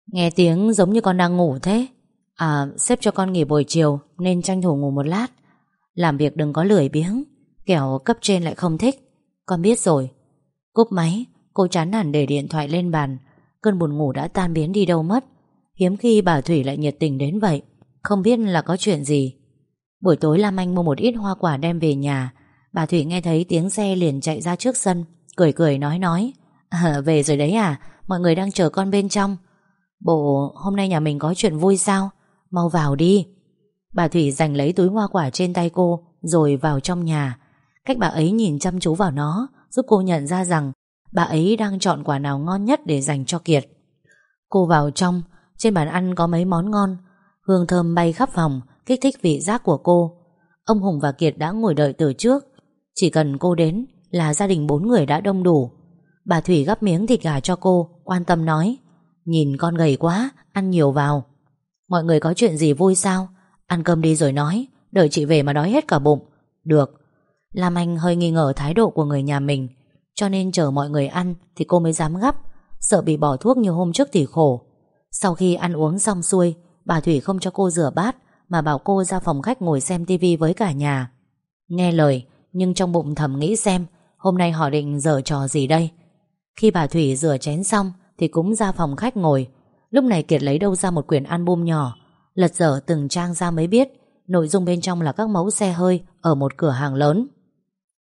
S1: Nghe tiếng giống như con đang ngủ thế. À xếp cho con nghỉ buổi chiều, Nên tranh thủ ngủ một lát. Làm việc đừng có lười biếng, Kẻo cấp trên lại không thích. Con biết rồi. Cúp máy, Cô chán nản để điện thoại lên bàn. Cơn buồn ngủ đã tan biến đi đâu mất. Hiếm khi bà Thủy lại nhiệt tình đến vậy. Không biết là có chuyện gì. Buổi tối Lam Anh mua một ít hoa quả đem về nhà. Bà Thủy nghe thấy tiếng xe liền chạy ra trước sân, Cười cười nói nói à, Về rồi đấy à? Mọi người đang chờ con bên trong. Bộ hôm nay nhà mình có chuyện vui sao? Mau vào đi. Bà Thủy giành lấy túi hoa quả trên tay cô Rồi vào trong nhà. Cách bà ấy nhìn chăm chú vào nó Giúp cô nhận ra rằng Bà ấy đang chọn quả nào ngon nhất để dành cho Kiệt. Cô vào trong Trên bàn ăn có mấy món ngon. Hương thơm bay khắp phòng Kích thích vị giác của cô. Ông Hùng và Kiệt đã ngồi đợi từ trước. Chỉ cần cô đến là gia đình bốn người đã đông đủ. Bà Thủy gắp miếng thịt gà cho cô Quan tâm nói Nhìn con gầy quá, ăn nhiều vào. Mọi người có chuyện gì vui sao? Ăn cơm đi rồi nói Đợi chị về mà đói hết cả bụng. Được. Lam Anh hơi nghi ngờ thái độ của người nhà mình Cho nên chờ mọi người ăn Thì cô mới dám gấp Sợ bị bỏ thuốc như hôm trước thì khổ. Sau khi ăn uống xong xuôi Bà Thủy không cho cô rửa bát Mà bảo cô ra phòng khách ngồi xem tivi với cả nhà. Nghe lời Nhưng trong bụng thầm nghĩ xem Hôm nay họ định dở trò gì đây? Khi bà Thủy rửa chén xong Thì cũng ra phòng khách ngồi. Lúc này Kiệt lấy đâu ra một quyển album nhỏ. Lật dở từng trang ra mới biết, Nội dung bên trong là các mẫu xe hơi Ở một cửa hàng lớn.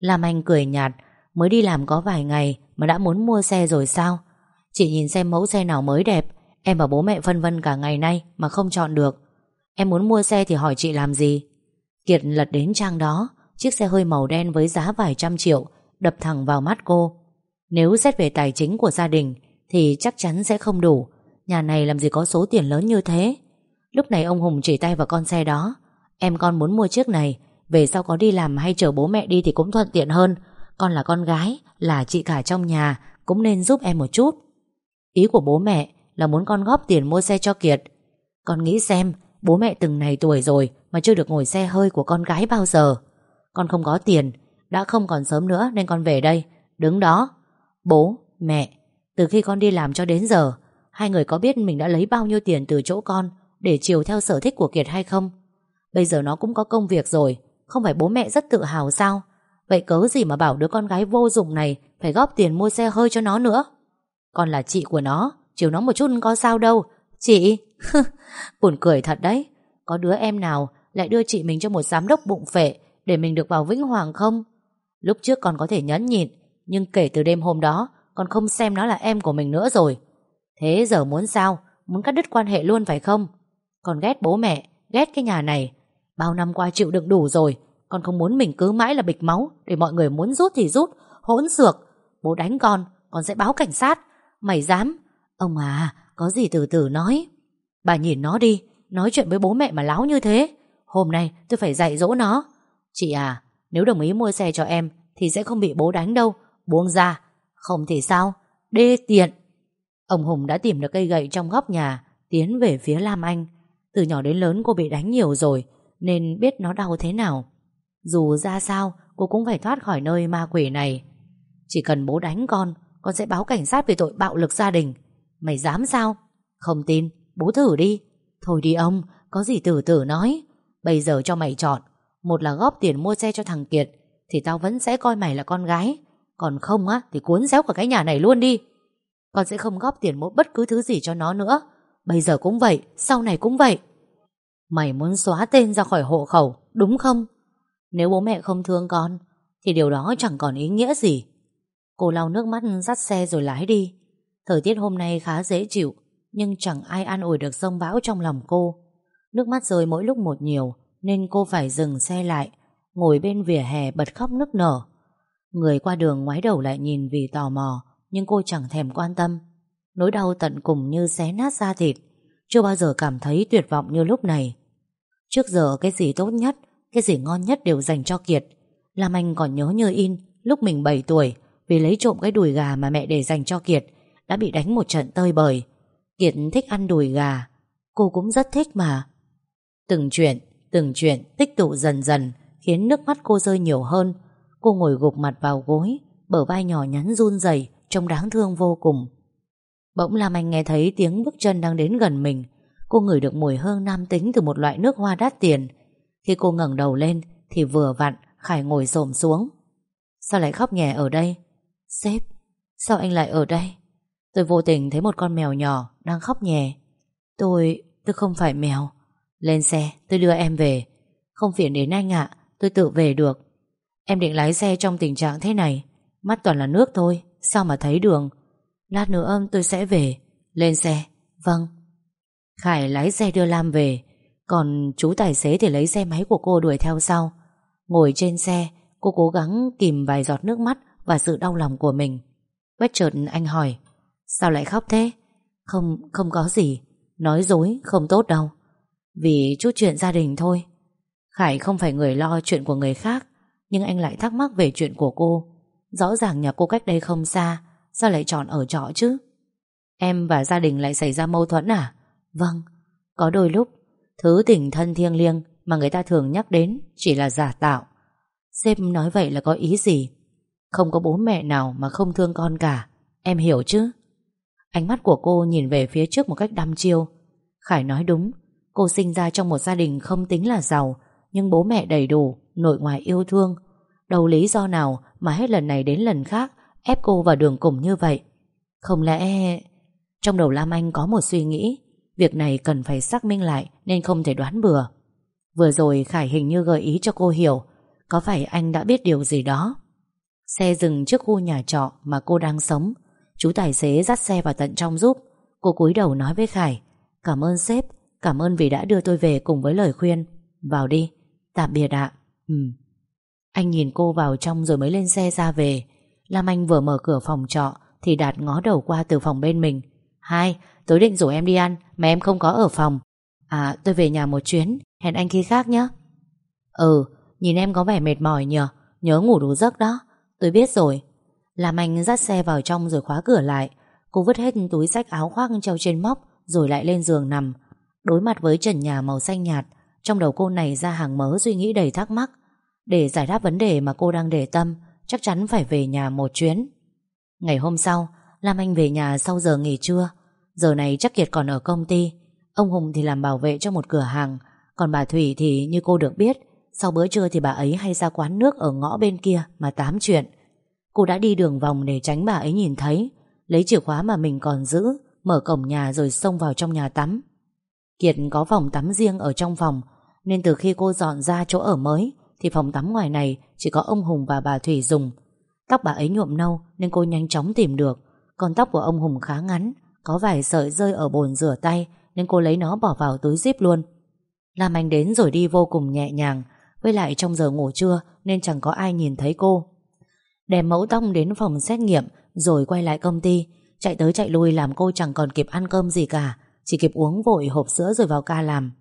S1: Lam Anh cười nhạt, Mới đi làm có vài ngày mà đã muốn mua xe rồi sao? Chị nhìn xem mẫu xe nào mới đẹp, Em và bố mẹ phân vân cả ngày nay Mà không chọn được. Em muốn mua xe thì hỏi chị làm gì? Kiệt lật đến trang đó, Chiếc xe hơi màu đen với giá vài trăm triệu, Đập thẳng vào mắt cô. Nếu xét về tài chính của gia đình, Thì chắc chắn sẽ không đủ. Nhà này làm gì có số tiền lớn như thế? Lúc này ông Hùng chỉ tay vào con xe đó. Em con muốn mua chiếc này, Về sau có đi làm hay chở bố mẹ đi Thì cũng thuận tiện hơn. Con là con gái, Là chị cả trong nhà, Cũng nên giúp em một chút. Ý của bố mẹ là muốn con góp tiền mua xe cho Kiệt. Con nghĩ xem, Bố mẹ từng này tuổi rồi Mà chưa được ngồi xe hơi của con gái bao giờ. Con không có tiền, Đã không còn sớm nữa nên con về đây. Đứng đó Bố, mẹ Từ khi con đi làm cho đến giờ Hai người có biết mình đã lấy bao nhiêu tiền từ chỗ con Để chiều theo sở thích của Kiệt hay không? Bây giờ nó cũng có công việc rồi Không phải bố mẹ rất tự hào sao? Vậy cớ gì mà bảo đứa con gái vô dụng này Phải góp tiền mua xe hơi cho nó nữa? Con là chị của nó Chiều nó một chút có sao đâu Chị. Buồn cười thật đấy. Có đứa em nào lại đưa chị mình cho một giám đốc bụng phệ Để mình được vào Vĩnh Hoàng không? Lúc trước con có thể nhẫn nhịn nhưng kể từ đêm hôm đó Con không xem nó là em của mình nữa rồi. Thế giờ muốn sao? Muốn cắt đứt quan hệ luôn phải không? Con ghét bố mẹ, Ghét cái nhà này. Bao năm qua chịu đựng đủ rồi Con không muốn mình cứ mãi là bịch máu, Để mọi người muốn rút thì rút, Hỗn xược. Bố đánh con Con sẽ báo cảnh sát. Mày dám? Ông à Có gì từ từ nói. Bà nhìn nó đi, Nói chuyện với bố mẹ mà láo như thế. Hôm nay tôi phải dạy dỗ nó. Chị à Nếu đồng ý mua xe cho em Thì sẽ không bị bố đánh đâu. Buông ra. Không thì sao? Đê tiện. Ông Hùng đã tìm được cây gậy trong góc nhà, Tiến về phía Lam Anh. Từ nhỏ đến lớn cô bị đánh nhiều rồi, Nên biết nó đau thế nào. Dù ra sao, cô cũng phải thoát khỏi nơi ma quỷ này. Chỉ cần bố đánh con Con sẽ báo cảnh sát về tội bạo lực gia đình. Mày dám sao? Không tin, bố thử đi. Thôi đi ông, có gì từ từ nói. Bây giờ cho mày chọn. Một là góp tiền mua xe cho thằng Kiệt, Thì tao vẫn sẽ coi mày là con gái. Còn không á, thì cuốn réo cả cái nhà này luôn đi. Con sẽ không góp tiền mua bất cứ thứ gì cho nó nữa. Bây giờ cũng vậy, Sau này cũng vậy. Mày muốn xóa tên ra khỏi hộ khẩu, Đúng không? Nếu bố mẹ không thương con, Thì điều đó chẳng còn ý nghĩa gì. Cô lau nước mắt dắt xe rồi lái đi. Thời tiết hôm nay khá dễ chịu, Nhưng chẳng ai an ủi được sông bão trong lòng cô. Nước mắt rơi mỗi lúc một nhiều, Nên cô phải dừng xe lại, Ngồi bên vỉa hè bật khóc nức nở. Người qua đường ngoái đầu lại nhìn vì tò mò nhưng cô chẳng thèm quan tâm. Nỗi đau tận cùng như xé nát da thịt, chưa bao giờ cảm thấy tuyệt vọng như lúc này. Trước giờ cái gì tốt nhất, cái gì ngon nhất đều dành cho Kiệt. làm Anh còn nhớ như in lúc mình 7 tuổi vì lấy trộm cái đùi gà mà mẹ để dành cho Kiệt đã bị đánh một trận tơi bời. Kiệt thích ăn đùi gà, cô cũng rất thích mà. Từng chuyện, từng chuyện tích tụ dần dần khiến nước mắt cô rơi nhiều hơn. Cô ngồi gục mặt vào gối, bờ vai nhỏ nhắn run rẩy Trông đáng thương vô cùng. Bỗng Lam Anh nghe thấy tiếng bước chân đang đến gần mình. Cô ngửi được mùi hương nam tính Từ một loại nước hoa đắt tiền. Khi cô ngẩng đầu lên Thì vừa vặn Khải ngồi xổm xuống. Sao lại khóc nhè ở đây? Sếp, sao anh lại ở đây? Tôi vô tình thấy một con mèo nhỏ Đang khóc nhè. Tôi, tôi không phải mèo. Lên xe, tôi đưa em về. Không phiền đến anh ạ, tôi tự về được. Em định lái xe trong tình trạng thế này. Mắt toàn là nước thôi Sao mà thấy đường? Lát nữa tôi sẽ về. Lên xe. Vâng. Khải lái xe đưa Lam về. Còn chú tài xế thì lấy xe máy của cô đuổi theo sau. Ngồi trên xe Cô cố gắng kìm vài giọt nước mắt Và sự đau lòng của mình. Quét chợt anh hỏi Sao lại khóc thế? Không, không có gì. Nói dối không tốt đâu. Vì chút chuyện gia đình thôi. Khải không phải người lo chuyện của người khác nhưng anh lại thắc mắc về chuyện của cô. Rõ ràng nhà cô cách đây không xa, Sao lại chọn ở trọ chứ? Em và gia đình lại xảy ra mâu thuẫn à? Vâng Có đôi lúc, Thứ tình thân thiêng liêng Mà người ta thường nhắc đến Chỉ là giả tạo. Sếp nói vậy là có ý gì? Không có bố mẹ nào mà không thương con cả, Em hiểu chứ? Ánh mắt của cô nhìn về phía trước một cách đăm chiêu. Khải nói đúng, Cô sinh ra trong một gia đình không tính là giàu nhưng bố mẹ đầy đủ, Nội ngoại yêu thương. Đâu lý do nào mà hết lần này đến lần khác ép cô vào đường cùng như vậy. Không lẽ... Trong đầu Lam Anh có một suy nghĩ, Việc này cần phải xác minh lại Nên không thể đoán bừa. Vừa rồi Khải hình như gợi ý cho cô hiểu, Có phải anh đã biết điều gì đó? Xe dừng trước khu nhà trọ Mà cô đang sống. Chú tài xế dắt xe vào tận trong giúp. Cô cúi đầu nói với Khải, Cảm ơn sếp, Cảm ơn vì đã đưa tôi về cùng với lời khuyên. Vào đi. Tạm biệt ạ. Ừ. Anh nhìn cô vào trong rồi mới lên xe ra về. Lam Anh vừa mở cửa phòng trọ Thì Đạt ngó đầu qua từ phòng bên mình. Hai, tối định rủ em đi ăn Mà em không có ở phòng. À tôi về nhà một chuyến Hẹn anh khi khác nhé. Ừ, nhìn em có vẻ mệt mỏi nhờ Nhớ ngủ đủ giấc đó. Tôi biết rồi. Lam Anh dắt xe vào trong rồi khóa cửa lại. Cô vứt hết túi sách áo khoác treo trên móc Rồi lại lên giường nằm. Đối mặt với trần nhà màu xanh nhạt trong đầu cô này ra hàng mớ suy nghĩ đầy thắc mắc. Để giải đáp vấn đề mà cô đang để tâm, Chắc chắn phải về nhà một chuyến. Ngày hôm sau, Lam Anh về nhà sau giờ nghỉ trưa. Giờ này chắc Kiệt còn ở công ty. Ông Hùng thì làm bảo vệ cho một cửa hàng. Còn bà Thủy thì, như cô được biết, Sau bữa trưa thì bà ấy hay ra quán nước Ở ngõ bên kia mà tám chuyện. Cô đã đi đường vòng để tránh bà ấy nhìn thấy. Lấy chìa khóa mà mình còn giữ, Mở cổng nhà rồi xông vào trong nhà tắm. Kiệt có phòng tắm riêng ở trong phòng nên từ khi cô dọn ra chỗ ở mới, Thì phòng tắm ngoài này Chỉ có ông Hùng và bà Thủy dùng. Tóc bà ấy nhuộm nâu Nên cô nhanh chóng tìm được. Còn tóc của ông Hùng khá ngắn, Có vài sợi rơi ở bồn rửa tay Nên cô lấy nó bỏ vào túi zip luôn. Làm Anh đến rồi đi vô cùng nhẹ nhàng, Với lại trong giờ ngủ trưa Nên chẳng có ai nhìn thấy cô. Đem mẫu tông đến phòng xét nghiệm Rồi quay lại công ty. Chạy tới chạy lui làm cô chẳng còn kịp ăn cơm gì cả, Chỉ kịp uống vội hộp sữa rồi vào ca làm.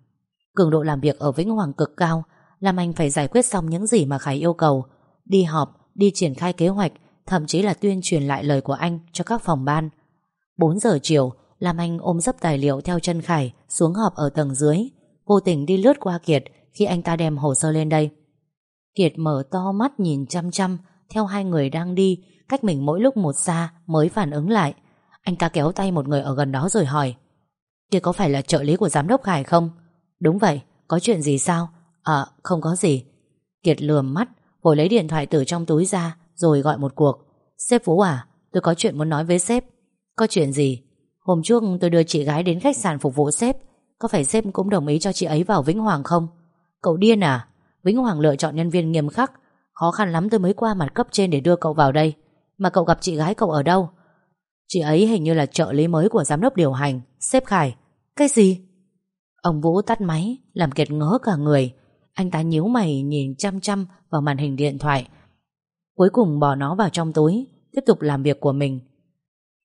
S1: Cường độ làm việc ở Vĩnh Hoàng cực cao Làm anh phải giải quyết xong những gì mà Khải yêu cầu. Đi họp, đi triển khai kế hoạch Thậm chí là tuyên truyền lại lời của anh Cho các phòng ban. 4 giờ chiều Lam Anh ôm dấp tài liệu theo chân Khải Xuống họp ở tầng dưới. Vô tình đi lướt qua Kiệt Khi anh ta đem hồ sơ lên đây. Kiệt mở to mắt nhìn chăm chăm Theo hai người đang đi Cách mình mỗi lúc một xa mới phản ứng lại. Anh ta kéo tay một người ở gần đó rồi hỏi Kia có phải là trợ lý của giám đốc Khải không? Đúng vậy, có chuyện gì sao? À, không có gì Kiệt lườm mắt hồi lấy điện thoại từ trong túi ra Rồi gọi một cuộc Sếp Vũ à, tôi có chuyện muốn nói với sếp Có chuyện gì? Hôm trước tôi đưa chị gái đến khách sạn phục vụ sếp Có phải sếp cũng đồng ý cho chị ấy vào Vĩnh Hoàng không? Cậu điên à? Vĩnh Hoàng lựa chọn nhân viên nghiêm khắc Khó khăn lắm tôi mới qua mặt cấp trên để đưa cậu vào đây Mà cậu gặp chị gái cậu ở đâu? Chị ấy hình như là trợ lý mới của giám đốc điều hành Sếp Khải Cái gì? Ông Vũ tắt máy, Làm kiệt ngớ cả người. Anh ta nhíu mày nhìn chăm chăm vào màn hình điện thoại. Cuối cùng bỏ nó vào trong túi, Tiếp tục làm việc của mình.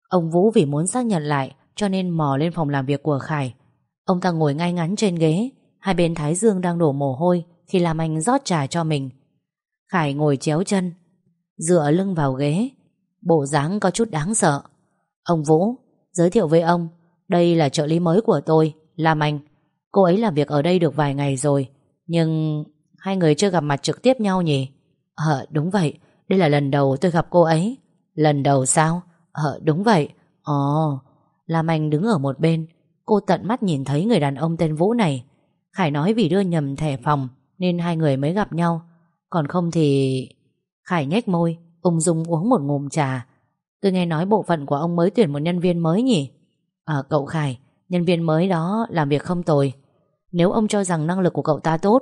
S1: Ông Vũ vì muốn xác nhận lại, Cho nên mò lên phòng làm việc của Khải. Ông ta ngồi ngay ngắn trên ghế, Hai bên thái dương đang đổ mồ hôi Khi làm anh rót trà cho mình. Khải ngồi chéo chân, Dựa lưng vào ghế. Bộ dáng có chút đáng sợ. Ông Vũ, Giới thiệu với ông, Đây là trợ lý mới của tôi, làm Anh. Cô ấy làm việc ở đây được vài ngày rồi, Nhưng hai người chưa gặp mặt trực tiếp nhau nhỉ? Ờ đúng vậy. Đây là lần đầu tôi gặp cô ấy. Lần đầu sao? Ờ đúng vậy. Ồ, Lam Anh đứng ở một bên. Cô tận mắt nhìn thấy người đàn ông tên Vũ này. Khải nói vì đưa nhầm thẻ phòng Nên hai người mới gặp nhau. Còn không thì... Khải nhếch môi, Ung dung uống một ngụm trà. Tôi nghe nói bộ phận của ông mới tuyển một nhân viên mới nhỉ? À cậu Khải Nhân viên mới đó làm việc không tồi. Nếu ông cho rằng năng lực của cậu ta tốt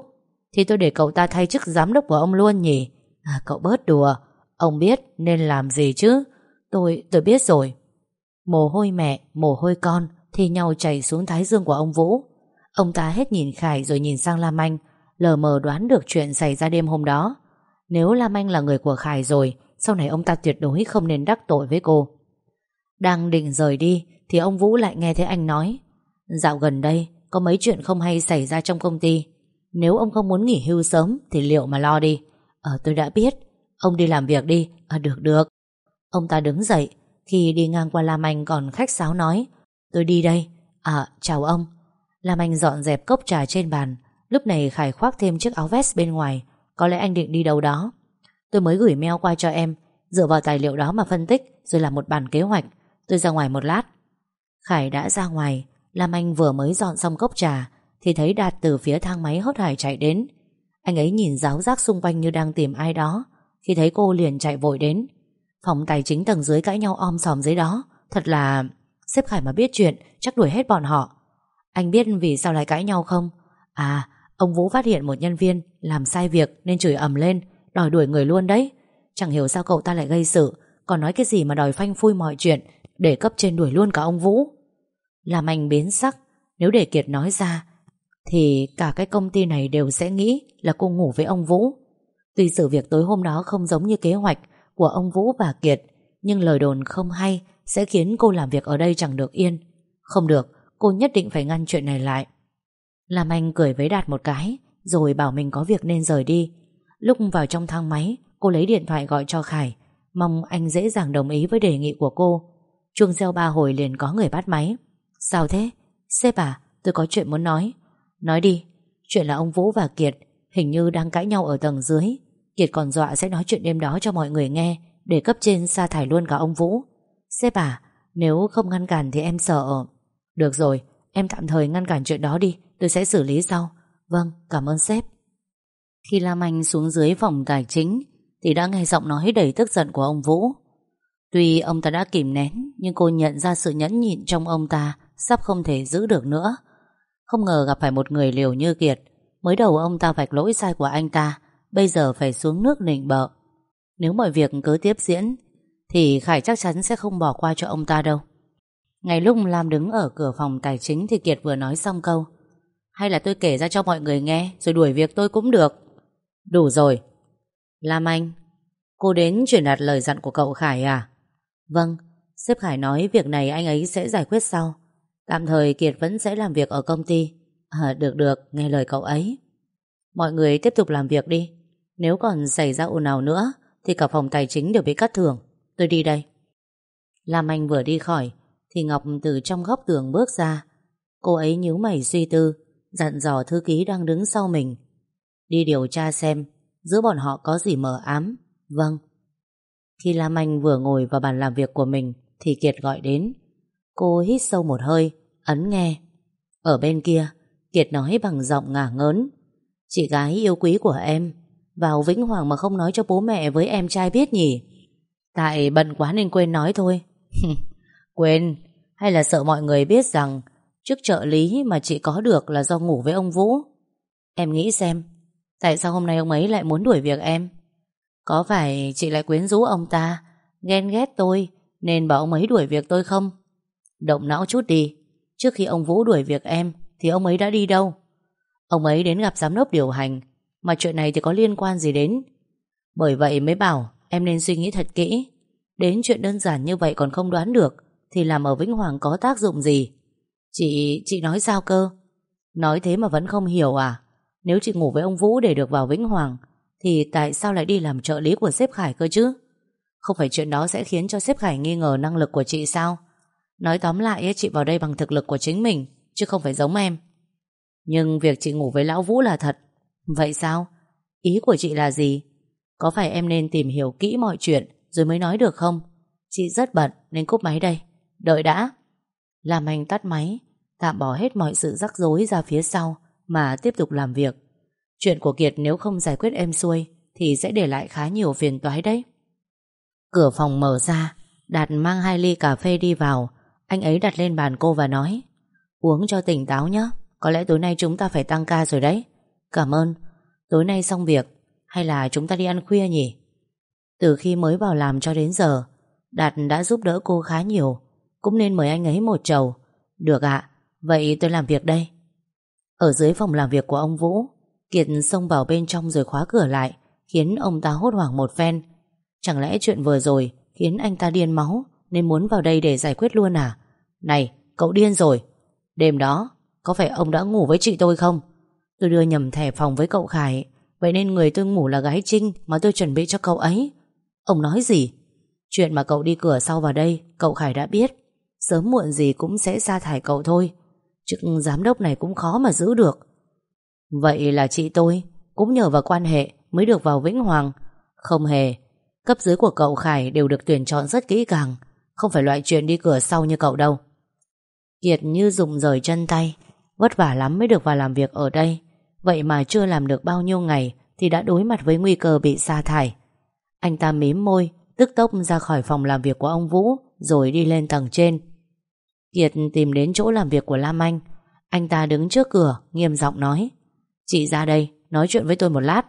S1: Thì tôi để cậu ta thay chức giám đốc của ông luôn nhỉ? À cậu bớt đùa. Ông biết nên làm gì chứ? Tôi, tôi biết rồi. Mồ hôi mẹ, mồ hôi con Thì nhau chảy xuống thái dương của ông Vũ. Ông ta hết nhìn Khải rồi nhìn sang Lam Anh Lờ mờ đoán được chuyện xảy ra đêm hôm đó. Nếu Lam Anh là người của Khải rồi Sau này ông ta tuyệt đối không nên đắc tội với cô. Đang định rời đi thì ông Vũ lại nghe thấy anh nói, Dạo gần đây, Có mấy chuyện không hay xảy ra trong công ty. Nếu ông không muốn nghỉ hưu sớm, Thì liệu mà lo đi. Ờ tôi đã biết. Ông đi làm việc đi. À được được. Ông ta đứng dậy. Khi đi ngang qua Lam Anh, còn khách sáo nói, Tôi đi đây. À chào ông. Lam Anh dọn dẹp cốc trà trên bàn. Lúc này Khải khoác thêm chiếc áo vest bên ngoài. Có lẽ anh định đi đâu đó. Tôi mới gửi mail qua cho em. Dựa vào tài liệu đó mà phân tích, Rồi làm một bản kế hoạch. Tôi ra ngoài một lát. Khải đã ra ngoài Lam Anh vừa mới dọn xong cốc trà Thì thấy Đạt từ phía thang máy hốt hải chạy đến Anh ấy nhìn giáo giác xung quanh như đang tìm ai đó Khi thấy cô liền chạy vội đến Phòng tài chính tầng dưới cãi nhau om sòm dưới đó Thật là Sếp Khải mà biết chuyện Chắc đuổi hết bọn họ Anh biết vì sao lại cãi nhau không? À, ông Vũ phát hiện một nhân viên làm sai việc nên chửi ầm lên, đòi đuổi người luôn đấy. Chẳng hiểu sao cậu ta lại gây sự, còn nói cái gì mà đòi phanh phui mọi chuyện để cấp trên đuổi luôn cả ông Vũ. Làm anh biến sắc, nếu để Kiệt nói ra thì cả cái công ty này đều sẽ nghĩ là cô ngủ với ông Vũ. Tuy sự việc tối hôm đó không giống như kế hoạch của ông Vũ và Kiệt, nhưng lời đồn không hay sẽ khiến cô làm việc ở đây chẳng được yên. Không được, cô nhất định phải ngăn chuyện này lại. Làm Anh cười với Đạt một cái, rồi bảo mình có việc nên rời đi. Lúc vào trong thang máy, cô lấy điện thoại gọi cho Khải, mong anh dễ dàng đồng ý với đề nghị của cô. Chuông gieo ba hồi liền có người bắt máy. Sao thế? Sếp à, tôi có chuyện muốn nói. Nói đi, chuyện là ông Vũ và Kiệt hình như đang cãi nhau ở tầng dưới. Kiệt còn dọa sẽ nói chuyện đêm đó cho mọi người nghe để cấp trên sa thải luôn cả ông Vũ. Sếp à, nếu không ngăn cản thì em sợ. Được rồi, em tạm thời ngăn cản chuyện đó đi, tôi sẽ xử lý sau. Vâng, cảm ơn sếp. Khi Lam Anh xuống dưới phòng tài chính thì đã nghe giọng nói đầy tức giận của ông Vũ. Tuy ông ta đã kìm nén nhưng cô nhận ra sự nhẫn nhịn trong ông ta sắp không thể giữ được nữa. Không ngờ gặp phải một người liều như Kiệt. Mới đầu ông ta vạch lỗi sai của anh ta, bây giờ phải xuống nước nịnh bợ. Nếu mọi việc cứ tiếp diễn, thì Khải chắc chắn sẽ không bỏ qua cho ông ta đâu. Ngày lúc Lam đứng ở cửa phòng tài chính thì Kiệt vừa nói xong câu. Hay là tôi kể ra cho mọi người nghe, rồi đuổi việc tôi cũng được. Đủ rồi. Lam Anh, cô đến truyền đạt lời dặn của cậu Khải à? Vâng, sếp Khải nói việc này anh ấy sẽ giải quyết sau. Tạm thời Kiệt vẫn sẽ làm việc ở công ty. À được được, nghe lời cậu ấy. Mọi người tiếp tục làm việc đi. Nếu còn xảy ra ồn ào nữa, Thì cả phòng tài chính đều bị cắt thưởng. Tôi đi đây. Lam Anh vừa đi khỏi, Thì Ngọc từ trong góc tường bước ra. Cô ấy nhíu mày suy tư, Dặn dò thư ký đang đứng sau mình. Đi điều tra xem, Giữa bọn họ có gì mờ ám. Vâng. Khi Lam Anh vừa ngồi vào bàn làm việc của mình, Thì Kiệt gọi đến. Cô hít sâu một hơi Ấn nghe. Ở bên kia, Kiệt nói bằng giọng ngả ngớn. Chị gái yêu quý của em, Vào Vĩnh Hoàng mà không nói cho bố mẹ với em trai biết nhỉ? Tại bận quá nên quên nói thôi. Quên, Hay là sợ mọi người biết rằng Chức trợ lý mà chị có được là do ngủ với ông Vũ? Em nghĩ xem, Tại sao hôm nay ông ấy lại muốn đuổi việc em? Có phải chị lại quyến rũ ông ta, Ghen ghét tôi Nên bảo ông ấy đuổi việc tôi không? Động não chút đi. Trước khi ông Vũ đuổi việc em Thì ông ấy đã đi đâu? Ông ấy đến gặp giám đốc điều hành Mà chuyện này thì có liên quan gì đến? Bởi vậy mới bảo em nên suy nghĩ thật kỹ. Đến chuyện đơn giản như vậy còn không đoán được Thì làm ở Vĩnh Hoàng có tác dụng gì? Chị, chị nói sao cơ? Nói thế mà vẫn không hiểu à? Nếu chị ngủ với ông Vũ để được vào Vĩnh Hoàng Thì tại sao lại đi làm trợ lý của sếp Khải cơ chứ? Không phải chuyện đó sẽ khiến cho sếp Khải nghi ngờ năng lực của chị sao? Nói tóm lại chị vào đây bằng thực lực của chính mình, Chứ không phải giống em Nhưng việc chị ngủ với Lão Vũ là thật Vậy sao? Ý của chị là gì? Có phải em nên tìm hiểu kỹ mọi chuyện Rồi mới nói được không? Chị rất bận, nên cúp máy đây Đợi đã Làm anh tắt máy, Tạm bỏ hết mọi sự rắc rối ra phía sau Mà tiếp tục làm việc Chuyện của Kiệt nếu không giải quyết em xuôi Thì sẽ để lại khá nhiều phiền toái đấy Cửa phòng mở ra, Đạt mang hai ly cà phê đi vào anh ấy đặt lên bàn cô và nói, Uống cho tỉnh táo nhé Có lẽ tối nay chúng ta phải tăng ca rồi đấy. Cảm ơn, Tối nay xong việc, Hay là chúng ta đi ăn khuya nhỉ? Từ khi mới vào làm cho đến giờ, Đạt đã giúp đỡ cô khá nhiều, Cũng nên mời anh ấy một chầu. Được ạ, Vậy tôi làm việc đây. Ở dưới phòng làm việc của ông Vũ, Kiệt xông vào bên trong rồi khóa cửa lại, Khiến ông ta hốt hoảng một phen. Chẳng lẽ chuyện vừa rồi Khiến anh ta điên máu nên muốn vào đây để giải quyết luôn à này, cậu điên rồi. Đêm đó, có phải ông đã ngủ với chị tôi không? Tôi đưa nhầm thẻ phòng với cậu Khải. Vậy nên người tôi ngủ là gái Trinh mà tôi chuẩn bị cho cậu ấy. Ông nói gì? Chuyện mà cậu đi cửa sau vào đây, cậu Khải đã biết. Sớm muộn gì cũng sẽ sa thải cậu thôi. Chức giám đốc này cũng khó mà giữ được. Vậy là chị tôi cũng nhờ vào quan hệ mới được vào Vĩnh Hoàng. Không hề. Cấp dưới của cậu Khải đều được tuyển chọn rất kỹ càng. Không phải loại chuyện đi cửa sau như cậu đâu. Kiệt như dùng rời chân tay. Vất vả lắm mới được vào làm việc ở đây. Vậy mà chưa làm được bao nhiêu ngày Thì đã đối mặt với nguy cơ bị sa thải. Anh ta mím môi, Tức tốc ra khỏi phòng làm việc của ông Vũ, Rồi đi lên tầng trên. Kiệt tìm đến chỗ làm việc của Lam Anh. Anh ta đứng trước cửa, Nghiêm giọng nói, Chị ra đây, nói chuyện với tôi một lát.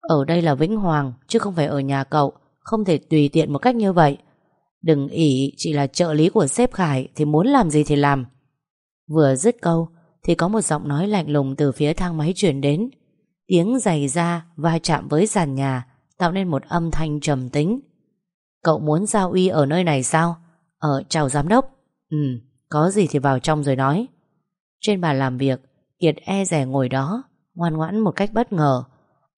S1: Ở đây là Vĩnh Hoàng, Chứ không phải ở nhà cậu. Không thể tùy tiện một cách như vậy. Đừng ỉ chỉ là trợ lý của sếp Khải Thì muốn làm gì thì làm. Vừa dứt câu Thì có một giọng nói lạnh lùng từ phía thang máy chuyển đến. Tiếng giày ra va chạm với sàn nhà Tạo nên một âm thanh trầm tính. Cậu muốn giao uy ở nơi này sao? Ờ, chào giám đốc. Ừ, có gì thì vào trong rồi nói. Trên bàn làm việc Kiệt e rẻ ngồi đó Ngoan ngoãn một cách bất ngờ.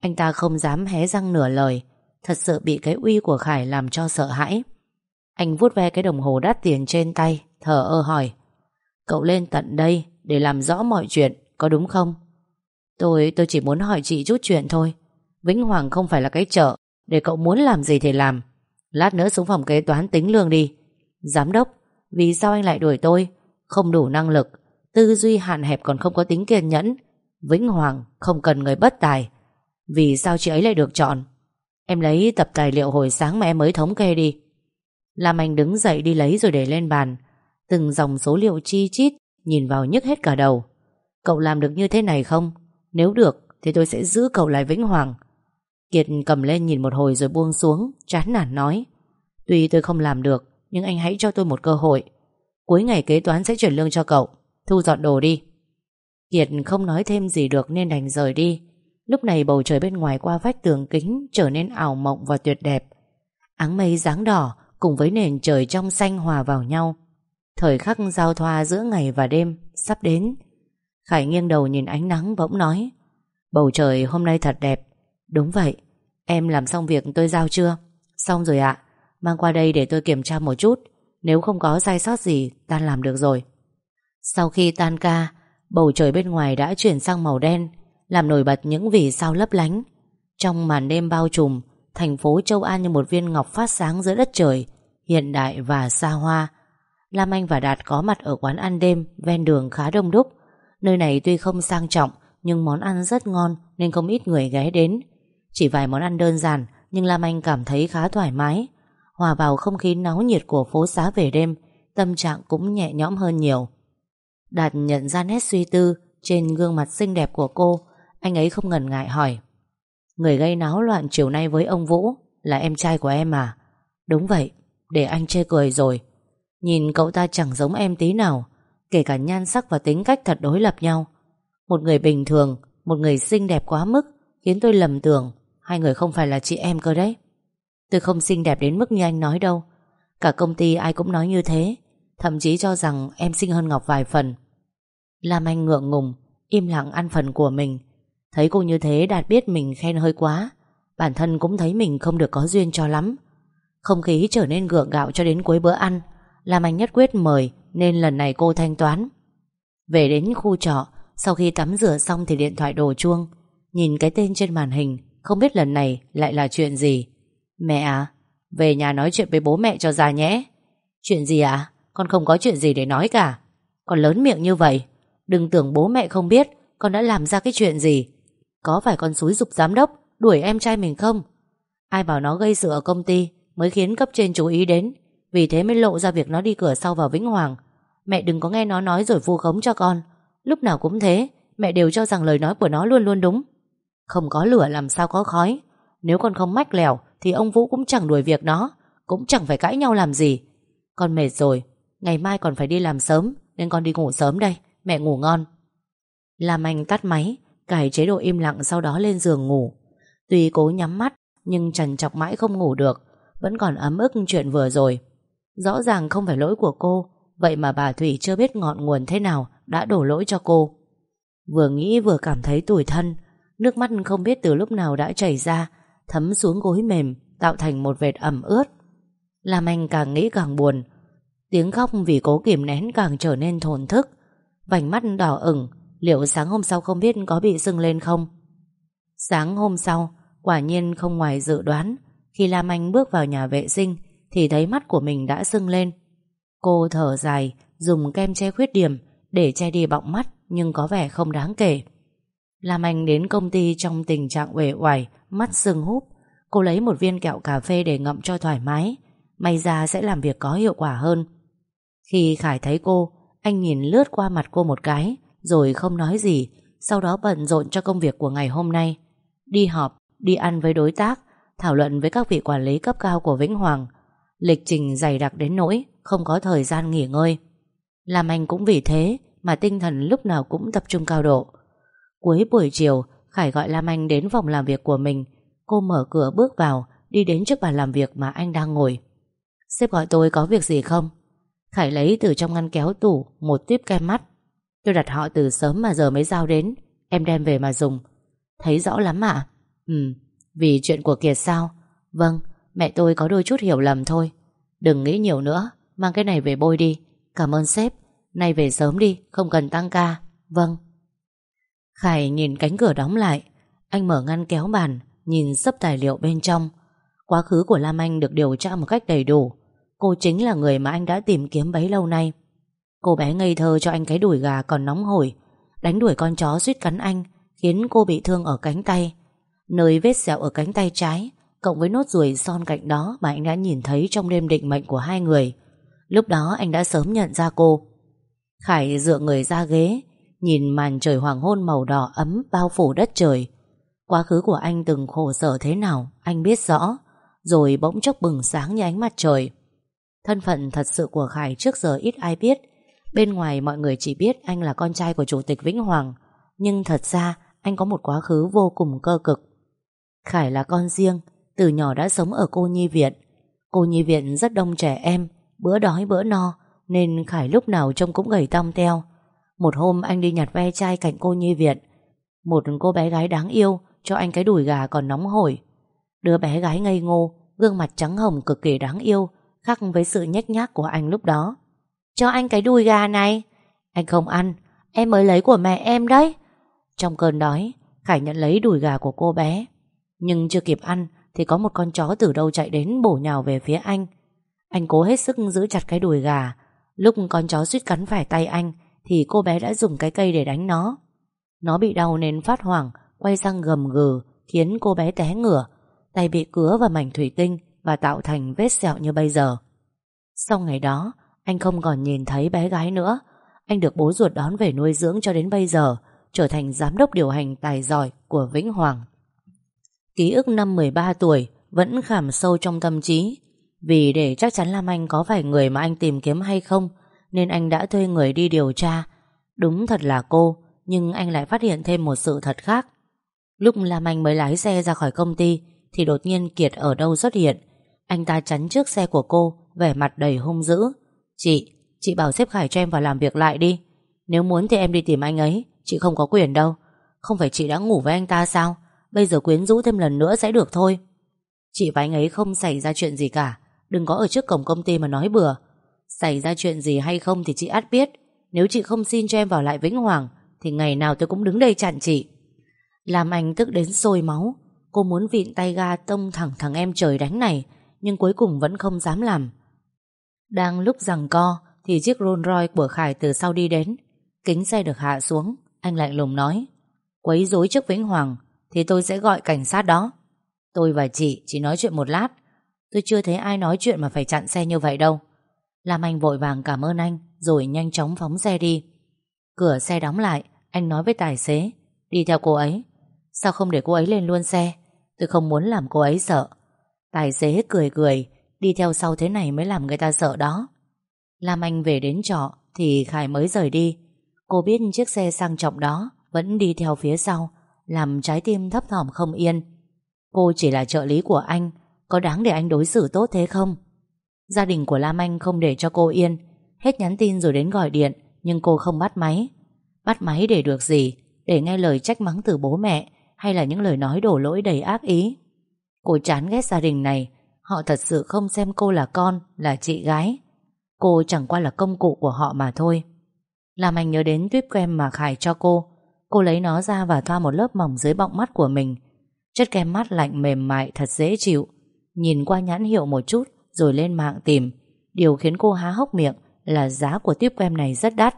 S1: Anh ta không dám hé răng nửa lời Thật sự bị cái uy của Khải làm cho sợ hãi. Anh vuốt ve cái đồng hồ đắt tiền trên tay, Thở ơ hỏi. Cậu lên tận đây để làm rõ mọi chuyện, Có đúng không? Tôi tôi chỉ muốn hỏi chị chút chuyện thôi. Vĩnh Hoàng không phải là cái chợ, Để cậu muốn làm gì thì làm. Lát nữa xuống phòng kế toán tính lương đi. Giám đốc, Vì sao anh lại đuổi tôi? Không đủ năng lực, Tư duy hạn hẹp còn không có tính kiên nhẫn. Vĩnh Hoàng không cần người bất tài. Vì sao chị ấy lại được chọn? Em lấy tập tài liệu hồi sáng mà em mới thống kê đi làm Anh đứng dậy đi lấy rồi để lên bàn. Từng dòng số liệu chi chít, Nhìn vào nhức hết cả đầu. Cậu làm được như thế này không? Nếu được, thì tôi sẽ giữ cậu lại Vĩnh Hoàng. Kiệt cầm lên nhìn một hồi rồi buông xuống, Chán nản nói. Tuy tôi không làm được, Nhưng anh hãy cho tôi một cơ hội. Cuối ngày kế toán sẽ chuyển lương cho cậu. Thu dọn đồ đi. Kiệt không nói thêm gì được nên đành rời đi. Lúc này bầu trời bên ngoài qua vách tường kính Trở nên ảo mộng và tuyệt đẹp. Áng mây dáng đỏ Cùng với nền trời trong xanh hòa vào nhau. Thời khắc giao thoa giữa ngày và đêm Sắp đến, Khải nghiêng đầu nhìn ánh nắng bỗng nói, Bầu trời hôm nay thật đẹp. Đúng vậy, Em làm xong việc tôi giao chưa? Xong rồi ạ, Mang qua đây để tôi kiểm tra một chút, Nếu không có sai sót gì ta làm được rồi. Sau khi tan ca, Bầu trời bên ngoài đã chuyển sang màu đen, Làm nổi bật những vì sao lấp lánh. Trong màn đêm bao trùm Thành phố Châu An như một viên ngọc phát sáng giữa đất trời, Hiện đại và xa hoa. Lam Anh và Đạt có mặt ở quán ăn đêm, Ven đường khá đông đúc. Nơi này tuy không sang trọng, Nhưng món ăn rất ngon Nên không ít người ghé đến. Chỉ vài món ăn đơn giản, Nhưng Lam Anh cảm thấy khá thoải mái. Hòa vào không khí náo nhiệt của phố xá về đêm, Tâm trạng cũng nhẹ nhõm hơn nhiều. Đạt nhận ra nét suy tư Trên gương mặt xinh đẹp của cô. Anh ấy không ngần ngại hỏi Người gây náo loạn chiều nay với ông Vũ Là em trai của em à? Đúng vậy, để anh chê cười rồi. Nhìn cậu ta chẳng giống em tí nào Kể cả nhan sắc và tính cách thật đối lập nhau. Một người bình thường Một người xinh đẹp quá mức Khiến tôi lầm tưởng Hai người không phải là chị em cơ đấy. Tôi không xinh đẹp đến mức như anh nói đâu. Cả công ty ai cũng nói như thế Thậm chí cho rằng em xinh hơn Ngọc vài phần. Làm Anh ngượng ngùng Im lặng ăn phần của mình. Thấy cô như thế, Đạt biết mình khen hơi quá. Bản thân cũng thấy mình không được có duyên cho lắm. Không khí trở nên gượng gạo cho đến cuối bữa ăn. Làm Anh nhất quyết mời, Nên lần này cô thanh toán. Về đến khu trọ, Sau khi tắm rửa xong thì điện thoại đổ chuông. Nhìn cái tên trên màn hình, Không biết lần này lại là chuyện gì. Mẹ à Về nhà nói chuyện với bố mẹ cho già nhé. Chuyện gì ạ? Con không có chuyện gì để nói cả. Con lớn miệng như vậy. Đừng tưởng bố mẹ không biết, Con đã làm ra cái chuyện gì. Có phải con xúi dục giám đốc, Đuổi em trai mình không? Ai bảo nó gây sự ở công ty Mới khiến cấp trên chú ý đến, Vì thế mới lộ ra việc nó đi cửa sau vào Vĩnh Hoàng. Mẹ đừng có nghe nó nói rồi vu khống cho con. Lúc nào cũng thế, Mẹ đều cho rằng lời nói của nó luôn luôn đúng. Không có lửa làm sao có khói. Nếu con không mách lèo Thì ông Vũ cũng chẳng đuổi việc nó, Cũng chẳng phải cãi nhau làm gì. Con mệt rồi, Ngày mai còn phải đi làm sớm, Nên con đi ngủ sớm đây, Mẹ ngủ ngon. Làm Anh tắt máy Cài chế độ im lặng sau đó lên giường ngủ. Tuy cố nhắm mắt, Nhưng trần chọc mãi không ngủ được, Vẫn còn ấm ức chuyện vừa rồi. Rõ ràng không phải lỗi của cô, Vậy mà bà Thủy chưa biết ngọn nguồn thế nào Đã đổ lỗi cho cô. Vừa nghĩ vừa cảm thấy tủi thân, Nước mắt không biết từ lúc nào đã chảy ra, Thấm xuống gối mềm, Tạo thành một vệt ẩm ướt. Làm Anh càng nghĩ càng buồn. Tiếng khóc vì cố kìm nén càng trở nên thổn thức. Vành mắt đỏ ửng Liệu sáng hôm sau không biết có bị sưng lên không? Sáng hôm sau, Quả nhiên không ngoài dự đoán. Khi Lam Anh bước vào nhà vệ sinh, Thì thấy mắt của mình đã sưng lên. Cô thở dài, Dùng kem che khuyết điểm Để che đi bọng mắt, Nhưng có vẻ không đáng kể. Lam Anh đến công ty trong tình trạng uể oải, Mắt sưng húp. Cô lấy một viên kẹo cà phê để ngậm cho thoải mái. May ra sẽ làm việc có hiệu quả hơn. Khi Khải thấy cô, Anh nhìn lướt qua mặt cô một cái. Rồi không nói gì Sau đó bận rộn cho công việc của ngày hôm nay. Đi họp, đi ăn với đối tác Thảo luận với các vị quản lý cấp cao của Vĩnh Hoàng. Lịch trình dày đặc đến nỗi Không có thời gian nghỉ ngơi. Làm anh cũng vì thế Mà tinh thần lúc nào cũng tập trung cao độ. Cuối buổi chiều Khải gọi Lam Anh đến phòng làm việc của mình. Cô mở cửa bước vào Đi đến trước bàn làm việc mà anh đang ngồi. Sếp gọi tôi có việc gì không? Khải lấy từ trong ngăn kéo tủ Một tiếp kem mắt. Tôi đặt họ từ sớm mà giờ mới giao đến. Em đem về mà dùng. Thấy rõ lắm ạ. À? Ừ Vì chuyện của Kiệt sao? Vâng Mẹ tôi có đôi chút hiểu lầm thôi. Đừng nghĩ nhiều nữa, Mang cái này về bôi đi. Cảm ơn sếp. Nay về sớm đi, Không cần tăng ca. Vâng. Khải nhìn cánh cửa đóng lại. Anh mở ngăn kéo bàn, Nhìn sấp tài liệu bên trong. Quá khứ của Lam Anh được điều tra một cách đầy đủ. Cô chính là người mà anh đã tìm kiếm bấy lâu nay. Cô bé ngây thơ cho anh cái đùi gà còn nóng hổi. Đánh đuổi con chó suýt cắn anh, Khiến cô bị thương ở cánh tay. Nơi vết sẹo ở cánh tay trái, Cộng với nốt ruồi son cạnh đó Mà anh đã nhìn thấy trong đêm định mệnh của hai người. Lúc đó anh đã sớm nhận ra cô. Khải dựa người ra ghế, Nhìn màn trời hoàng hôn màu đỏ ấm Bao phủ đất trời. Quá khứ của anh từng khổ sở thế nào, Anh biết rõ, Rồi bỗng chốc bừng sáng như ánh mặt trời. Thân phận thật sự của Khải trước giờ ít ai biết Bên ngoài mọi người chỉ biết anh là con trai của Chủ tịch Vĩnh Hoàng, Nhưng thật ra anh có một quá khứ vô cùng cơ cực. Khải là con riêng, Từ nhỏ đã sống ở cô nhi viện. Cô nhi viện rất đông trẻ em, Bữa đói bữa no, Nên Khải lúc nào trông cũng gầy tong teo. Một hôm anh đi nhặt ve chai cạnh cô nhi viện. Một cô bé gái đáng yêu Cho anh cái đùi gà còn nóng hổi. Đứa bé gái ngây ngô, Gương mặt trắng hồng cực kỳ đáng yêu, Khác với sự nhếch nhác của anh lúc đó. Cho anh cái đùi gà này. Anh không ăn, Em mới lấy của mẹ em đấy. Trong cơn đói, Khải nhận lấy đùi gà của cô bé. Nhưng chưa kịp ăn Thì có một con chó từ đâu chạy đến bổ nhào về phía anh. Anh cố hết sức giữ chặt cái đùi gà. Lúc con chó suýt cắn phải tay anh Thì cô bé đã dùng cái cây để đánh nó. Nó bị đau nên phát hoảng, Quay sang gầm gừ, Khiến cô bé té ngửa. Tay bị cứa vào mảnh thủy tinh Và tạo thành vết sẹo như bây giờ. Sau ngày đó anh không còn nhìn thấy bé gái nữa. Anh được bố ruột đón về nuôi dưỡng cho đến bây giờ, Trở thành giám đốc điều hành tài giỏi Của Vĩnh Hoàng. Ký ức năm 13 tuổi Vẫn khảm sâu trong tâm trí. Vì để chắc chắn Lam Anh có phải người mà anh tìm kiếm hay không, Nên anh đã thuê người đi điều tra. Đúng thật là cô, Nhưng anh lại phát hiện thêm một sự thật khác. Lúc Lam Anh mới lái xe ra khỏi công ty, Thì đột nhiên Kiệt ở đâu xuất hiện. Anh ta chắn trước xe của cô, Vẻ mặt đầy hung dữ. Chị, chị bảo xếp Khải cho em vào làm việc lại đi. Nếu muốn thì em đi tìm anh ấy Chị không có quyền đâu. Không phải chị đã ngủ với anh ta sao? Bây giờ quyến rũ thêm lần nữa sẽ được thôi. Chị và anh ấy không xảy ra chuyện gì cả. Đừng có ở trước cổng công ty mà nói bừa. Xảy ra chuyện gì hay không thì chị át biết. Nếu chị không xin cho em vào lại Vĩnh Hoàng Thì ngày nào tôi cũng đứng đây chặn chị. Làm anh tức đến sôi máu. Cô muốn vịn tay ga tông thẳng thằng em trời đánh này Nhưng cuối cùng vẫn không dám làm. Đang lúc rằng co Thì chiếc Rolls Royce của Khải từ sau đi đến. Kính xe được hạ xuống, Anh lạnh lùng nói, Quấy rối trước Vĩnh Hoàng Thì tôi sẽ gọi cảnh sát đó. Tôi và chị chỉ nói chuyện một lát. Tôi chưa thấy ai nói chuyện mà phải chặn xe như vậy đâu. Làm Anh vội vàng cảm ơn anh Rồi nhanh chóng phóng xe đi. Cửa xe đóng lại, Anh nói với tài xế, Đi theo cô ấy. Sao không để cô ấy lên luôn xe? Tôi không muốn làm cô ấy sợ. Tài xế cười cười Đi theo sau thế này mới làm người ta sợ đó. Lam Anh về đến trọ Thì Khải mới rời đi. Cô biết chiếc xe sang trọng đó Vẫn đi theo phía sau, Làm trái tim thấp thỏm không yên. Cô chỉ là trợ lý của anh, Có đáng để anh đối xử tốt thế không? Gia đình của Lam Anh không để cho cô yên. Hết nhắn tin rồi đến gọi điện, Nhưng cô không bắt máy. Bắt máy để được gì? Để nghe lời trách mắng từ bố mẹ, Hay là những lời nói đổ lỗi đầy ác ý? Cô chán ghét gia đình này Họ thật sự không xem cô là con Là chị gái. Cô chẳng qua là công cụ của họ mà thôi. Làm anh nhớ đến tuyếp kem mà Khải cho cô. Cô lấy nó ra và thoa một lớp mỏng dưới bọng mắt của mình. Chất kem mắt lạnh mềm mại thật dễ chịu. Nhìn qua nhãn hiệu một chút Rồi lên mạng tìm. Điều khiến cô há hốc miệng Là giá của tuyếp kem này rất đắt.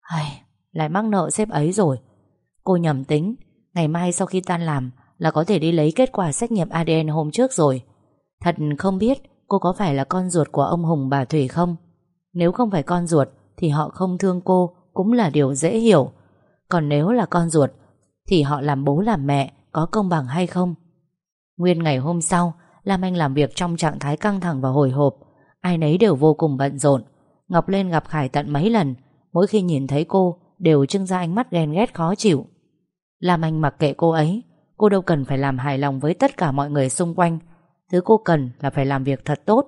S1: Ai, Lại mắc nợ xếp ấy rồi. Cô nhầm tính Ngày mai sau khi tan làm Là có thể đi lấy kết quả xét nghiệm ADN hôm trước rồi. Thật không biết cô có phải là con ruột của ông Hùng bà Thủy không? Nếu không phải con ruột thì họ không thương cô cũng là điều dễ hiểu. Còn nếu là con ruột Thì họ làm bố làm mẹ Có công bằng hay không? Nguyên ngày hôm sau, Lam Anh làm việc trong trạng thái căng thẳng và hồi hộp. Ai nấy đều vô cùng bận rộn. Ngọc lên gặp Khải tận mấy lần. Mỗi khi nhìn thấy cô, Đều trưng ra ánh mắt ghen ghét khó chịu. Lam Anh mặc kệ cô ấy. Cô đâu cần phải làm hài lòng với tất cả mọi người xung quanh. Thứ cô cần là phải làm việc thật tốt.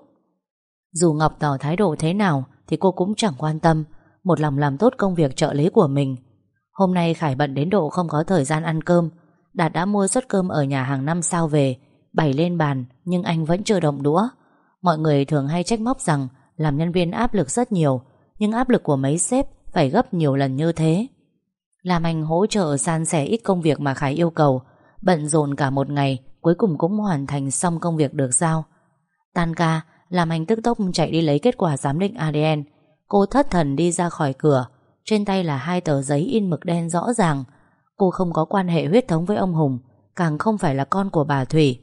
S1: Dù Ngọc tỏ thái độ thế nào Thì cô cũng chẳng quan tâm, Một lòng làm tốt công việc trợ lý của mình. Hôm nay Khải bận đến độ không có thời gian ăn cơm, Đạt đã mua suất cơm ở nhà hàng năm sao về, Bày lên bàn Nhưng anh vẫn chưa động đũa. Mọi người thường hay trách móc rằng Làm nhân viên áp lực rất nhiều, Nhưng áp lực của mấy sếp phải gấp nhiều lần như thế. Làm anh hỗ trợ san sẻ ít công việc mà Khải yêu cầu, Bận rộn cả một ngày Cuối cùng cũng hoàn thành xong công việc được giao. Tan ca Làm anh tức tốc chạy đi lấy kết quả giám định ADN Cô thất thần đi ra khỏi cửa. Trên tay là hai tờ giấy in mực đen rõ ràng. Cô không có quan hệ huyết thống với ông Hùng, Càng không phải là con của bà Thủy.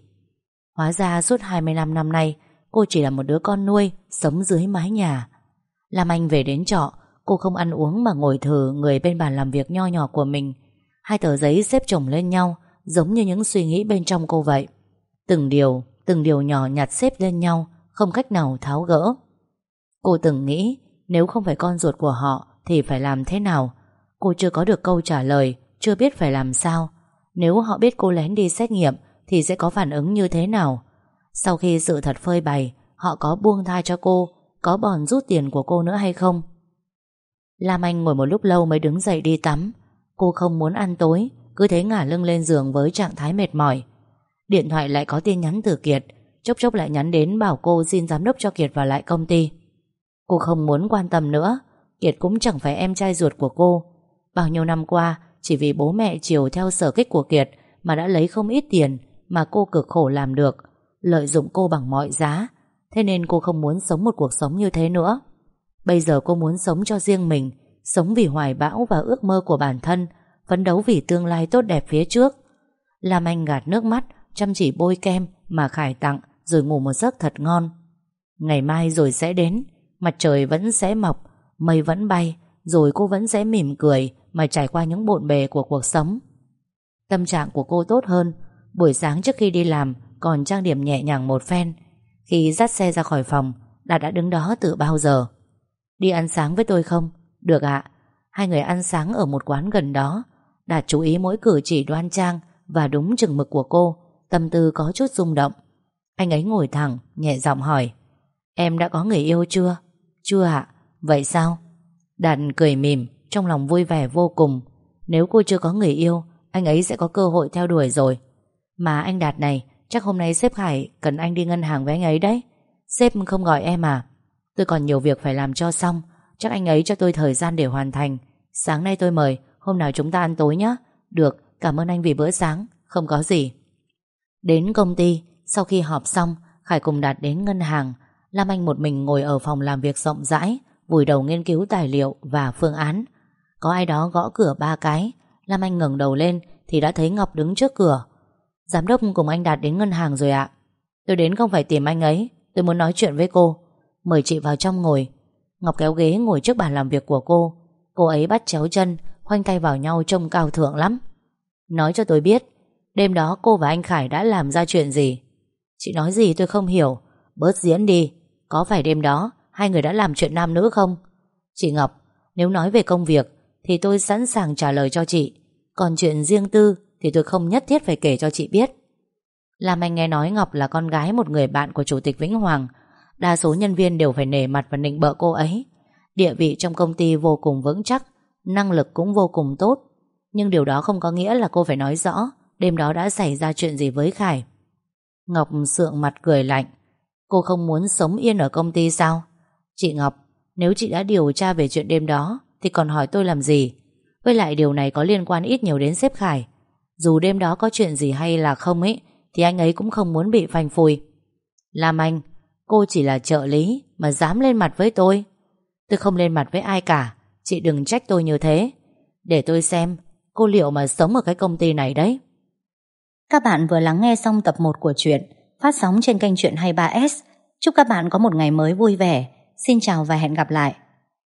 S1: Hóa ra suốt 25 năm nay, Cô chỉ là một đứa con nuôi, Sống dưới mái nhà. Làm anh về đến trọ, Cô không ăn uống mà ngồi thử người bên bàn làm việc nho nhỏ của mình. Hai tờ giấy xếp chồng lên nhau Giống như những suy nghĩ bên trong cô vậy. Từng điều, từng điều nhỏ nhặt xếp lên nhau Không cách nào tháo gỡ. Cô từng nghĩ Nếu không phải con ruột của họ Thì phải làm thế nào? Cô chưa có được câu trả lời Chưa biết phải làm sao. Nếu họ biết cô lén đi xét nghiệm Thì sẽ có phản ứng như thế nào? Sau khi sự thật phơi bày Họ có buông tha cho cô Có bòn rút tiền của cô nữa hay không? Lam Anh ngồi một lúc lâu mới đứng dậy đi tắm. Cô không muốn ăn tối cứ thế ngả lưng lên giường với trạng thái mệt mỏi. Điện thoại lại có tin nhắn từ Kiệt, Chốc chốc lại nhắn đến bảo cô xin giám đốc cho Kiệt vào lại công ty. Cô không muốn quan tâm nữa, Kiệt cũng chẳng phải em trai ruột của cô. Bao nhiêu năm qua, Chỉ vì bố mẹ chiều theo sở kích của Kiệt Mà đã lấy không ít tiền Mà cô cực khổ làm được, Lợi dụng cô bằng mọi giá. Thế nên cô không muốn sống một cuộc sống như thế nữa. Bây giờ cô muốn sống cho riêng mình, Sống vì hoài bão và ước mơ của bản thân Phấn đấu vì tương lai tốt đẹp phía trước. Lam Anh gạt nước mắt, Chăm chỉ bôi kem mà Khải tặng Rồi ngủ một giấc thật ngon. Ngày mai rồi sẽ đến, Mặt trời vẫn sẽ mọc, Mây vẫn bay, Rồi cô vẫn sẽ mỉm cười Mà trải qua những bộn bề của cuộc sống. Tâm trạng của cô tốt hơn, Buổi sáng trước khi đi làm Còn trang điểm nhẹ nhàng một phen. Khi dắt xe ra khỏi phòng, Đạt đã đứng đó từ bao giờ? Đi ăn sáng với tôi không? Được ạ. Hai người ăn sáng ở một quán gần đó. Đạt chú ý mỗi cử chỉ đoan trang Và đúng chừng mực của cô Tâm tư có chút rung động. Anh ấy ngồi thẳng, nhẹ giọng hỏi Em đã có người yêu chưa? Chưa ạ, vậy sao? Đạt cười mỉm, trong lòng vui vẻ vô cùng. Nếu cô chưa có người yêu Anh ấy sẽ có cơ hội theo đuổi rồi. Mà anh Đạt này Chắc hôm nay sếp Hải cần anh đi ngân hàng với anh ấy đấy. Sếp không gọi em à? Tôi còn nhiều việc phải làm cho xong Chắc anh ấy cho tôi thời gian để hoàn thành. Sáng nay tôi mời Hôm nào chúng ta ăn tối nhé Được, cảm ơn anh vì bữa sáng. Không có gì. Đến công ty Sau khi họp xong Khải cùng Đạt đến ngân hàng. Lam Anh một mình ngồi ở phòng làm việc rộng rãi Vùi đầu nghiên cứu tài liệu và phương án. Có ai đó gõ cửa ba cái. Lam Anh ngẩng đầu lên Thì đã thấy Ngọc đứng trước cửa. Giám đốc cùng anh Đạt đến ngân hàng rồi ạ. Tôi đến không phải tìm anh ấy. Tôi muốn nói chuyện với cô. Mời chị vào trong ngồi. Ngọc kéo ghế ngồi trước bàn làm việc của cô. Cô ấy bắt chéo chân Khoanh tay vào nhau trông cao thượng lắm. Nói cho tôi biết, Đêm đó cô và anh Khải đã làm ra chuyện gì? Chị nói gì tôi không hiểu. Bớt diễn đi, Có phải đêm đó Hai người đã làm chuyện nam nữ không? Chị Ngọc, Nếu nói về công việc Thì tôi sẵn sàng trả lời cho chị. Còn chuyện riêng tư Thì tôi không nhất thiết phải kể cho chị biết. Làm anh nghe nói Ngọc là con gái một người bạn của Chủ tịch Vĩnh Hoàng. Đa số nhân viên đều phải nể mặt và nịnh bợ cô ấy. Địa vị trong công ty vô cùng vững chắc. Năng lực cũng vô cùng tốt. Nhưng điều đó không có nghĩa là cô phải nói rõ, Đêm đó đã xảy ra chuyện gì với Khải. Ngọc sượng mặt cười lạnh. Cô không muốn sống yên ở công ty sao? Chị Ngọc, Nếu chị đã điều tra về chuyện đêm đó, Thì còn hỏi tôi làm gì? Với lại điều này có liên quan ít nhiều đến sếp Khải. Dù đêm đó có chuyện gì hay là không ấy, Thì anh ấy cũng không muốn bị phanh phui. Lam Anh, Cô chỉ là trợ lý Mà dám lên mặt với tôi. Tôi không lên mặt với ai cả. Chị đừng trách tôi như thế. Để tôi xem, cô liệu mà sống ở cái công ty này đấy.
S2: Các bạn vừa lắng nghe xong tập 1 của chuyện Phát sóng trên kênh Chuyện 23S Chúc các bạn có một ngày mới vui vẻ. Xin chào và hẹn gặp lại.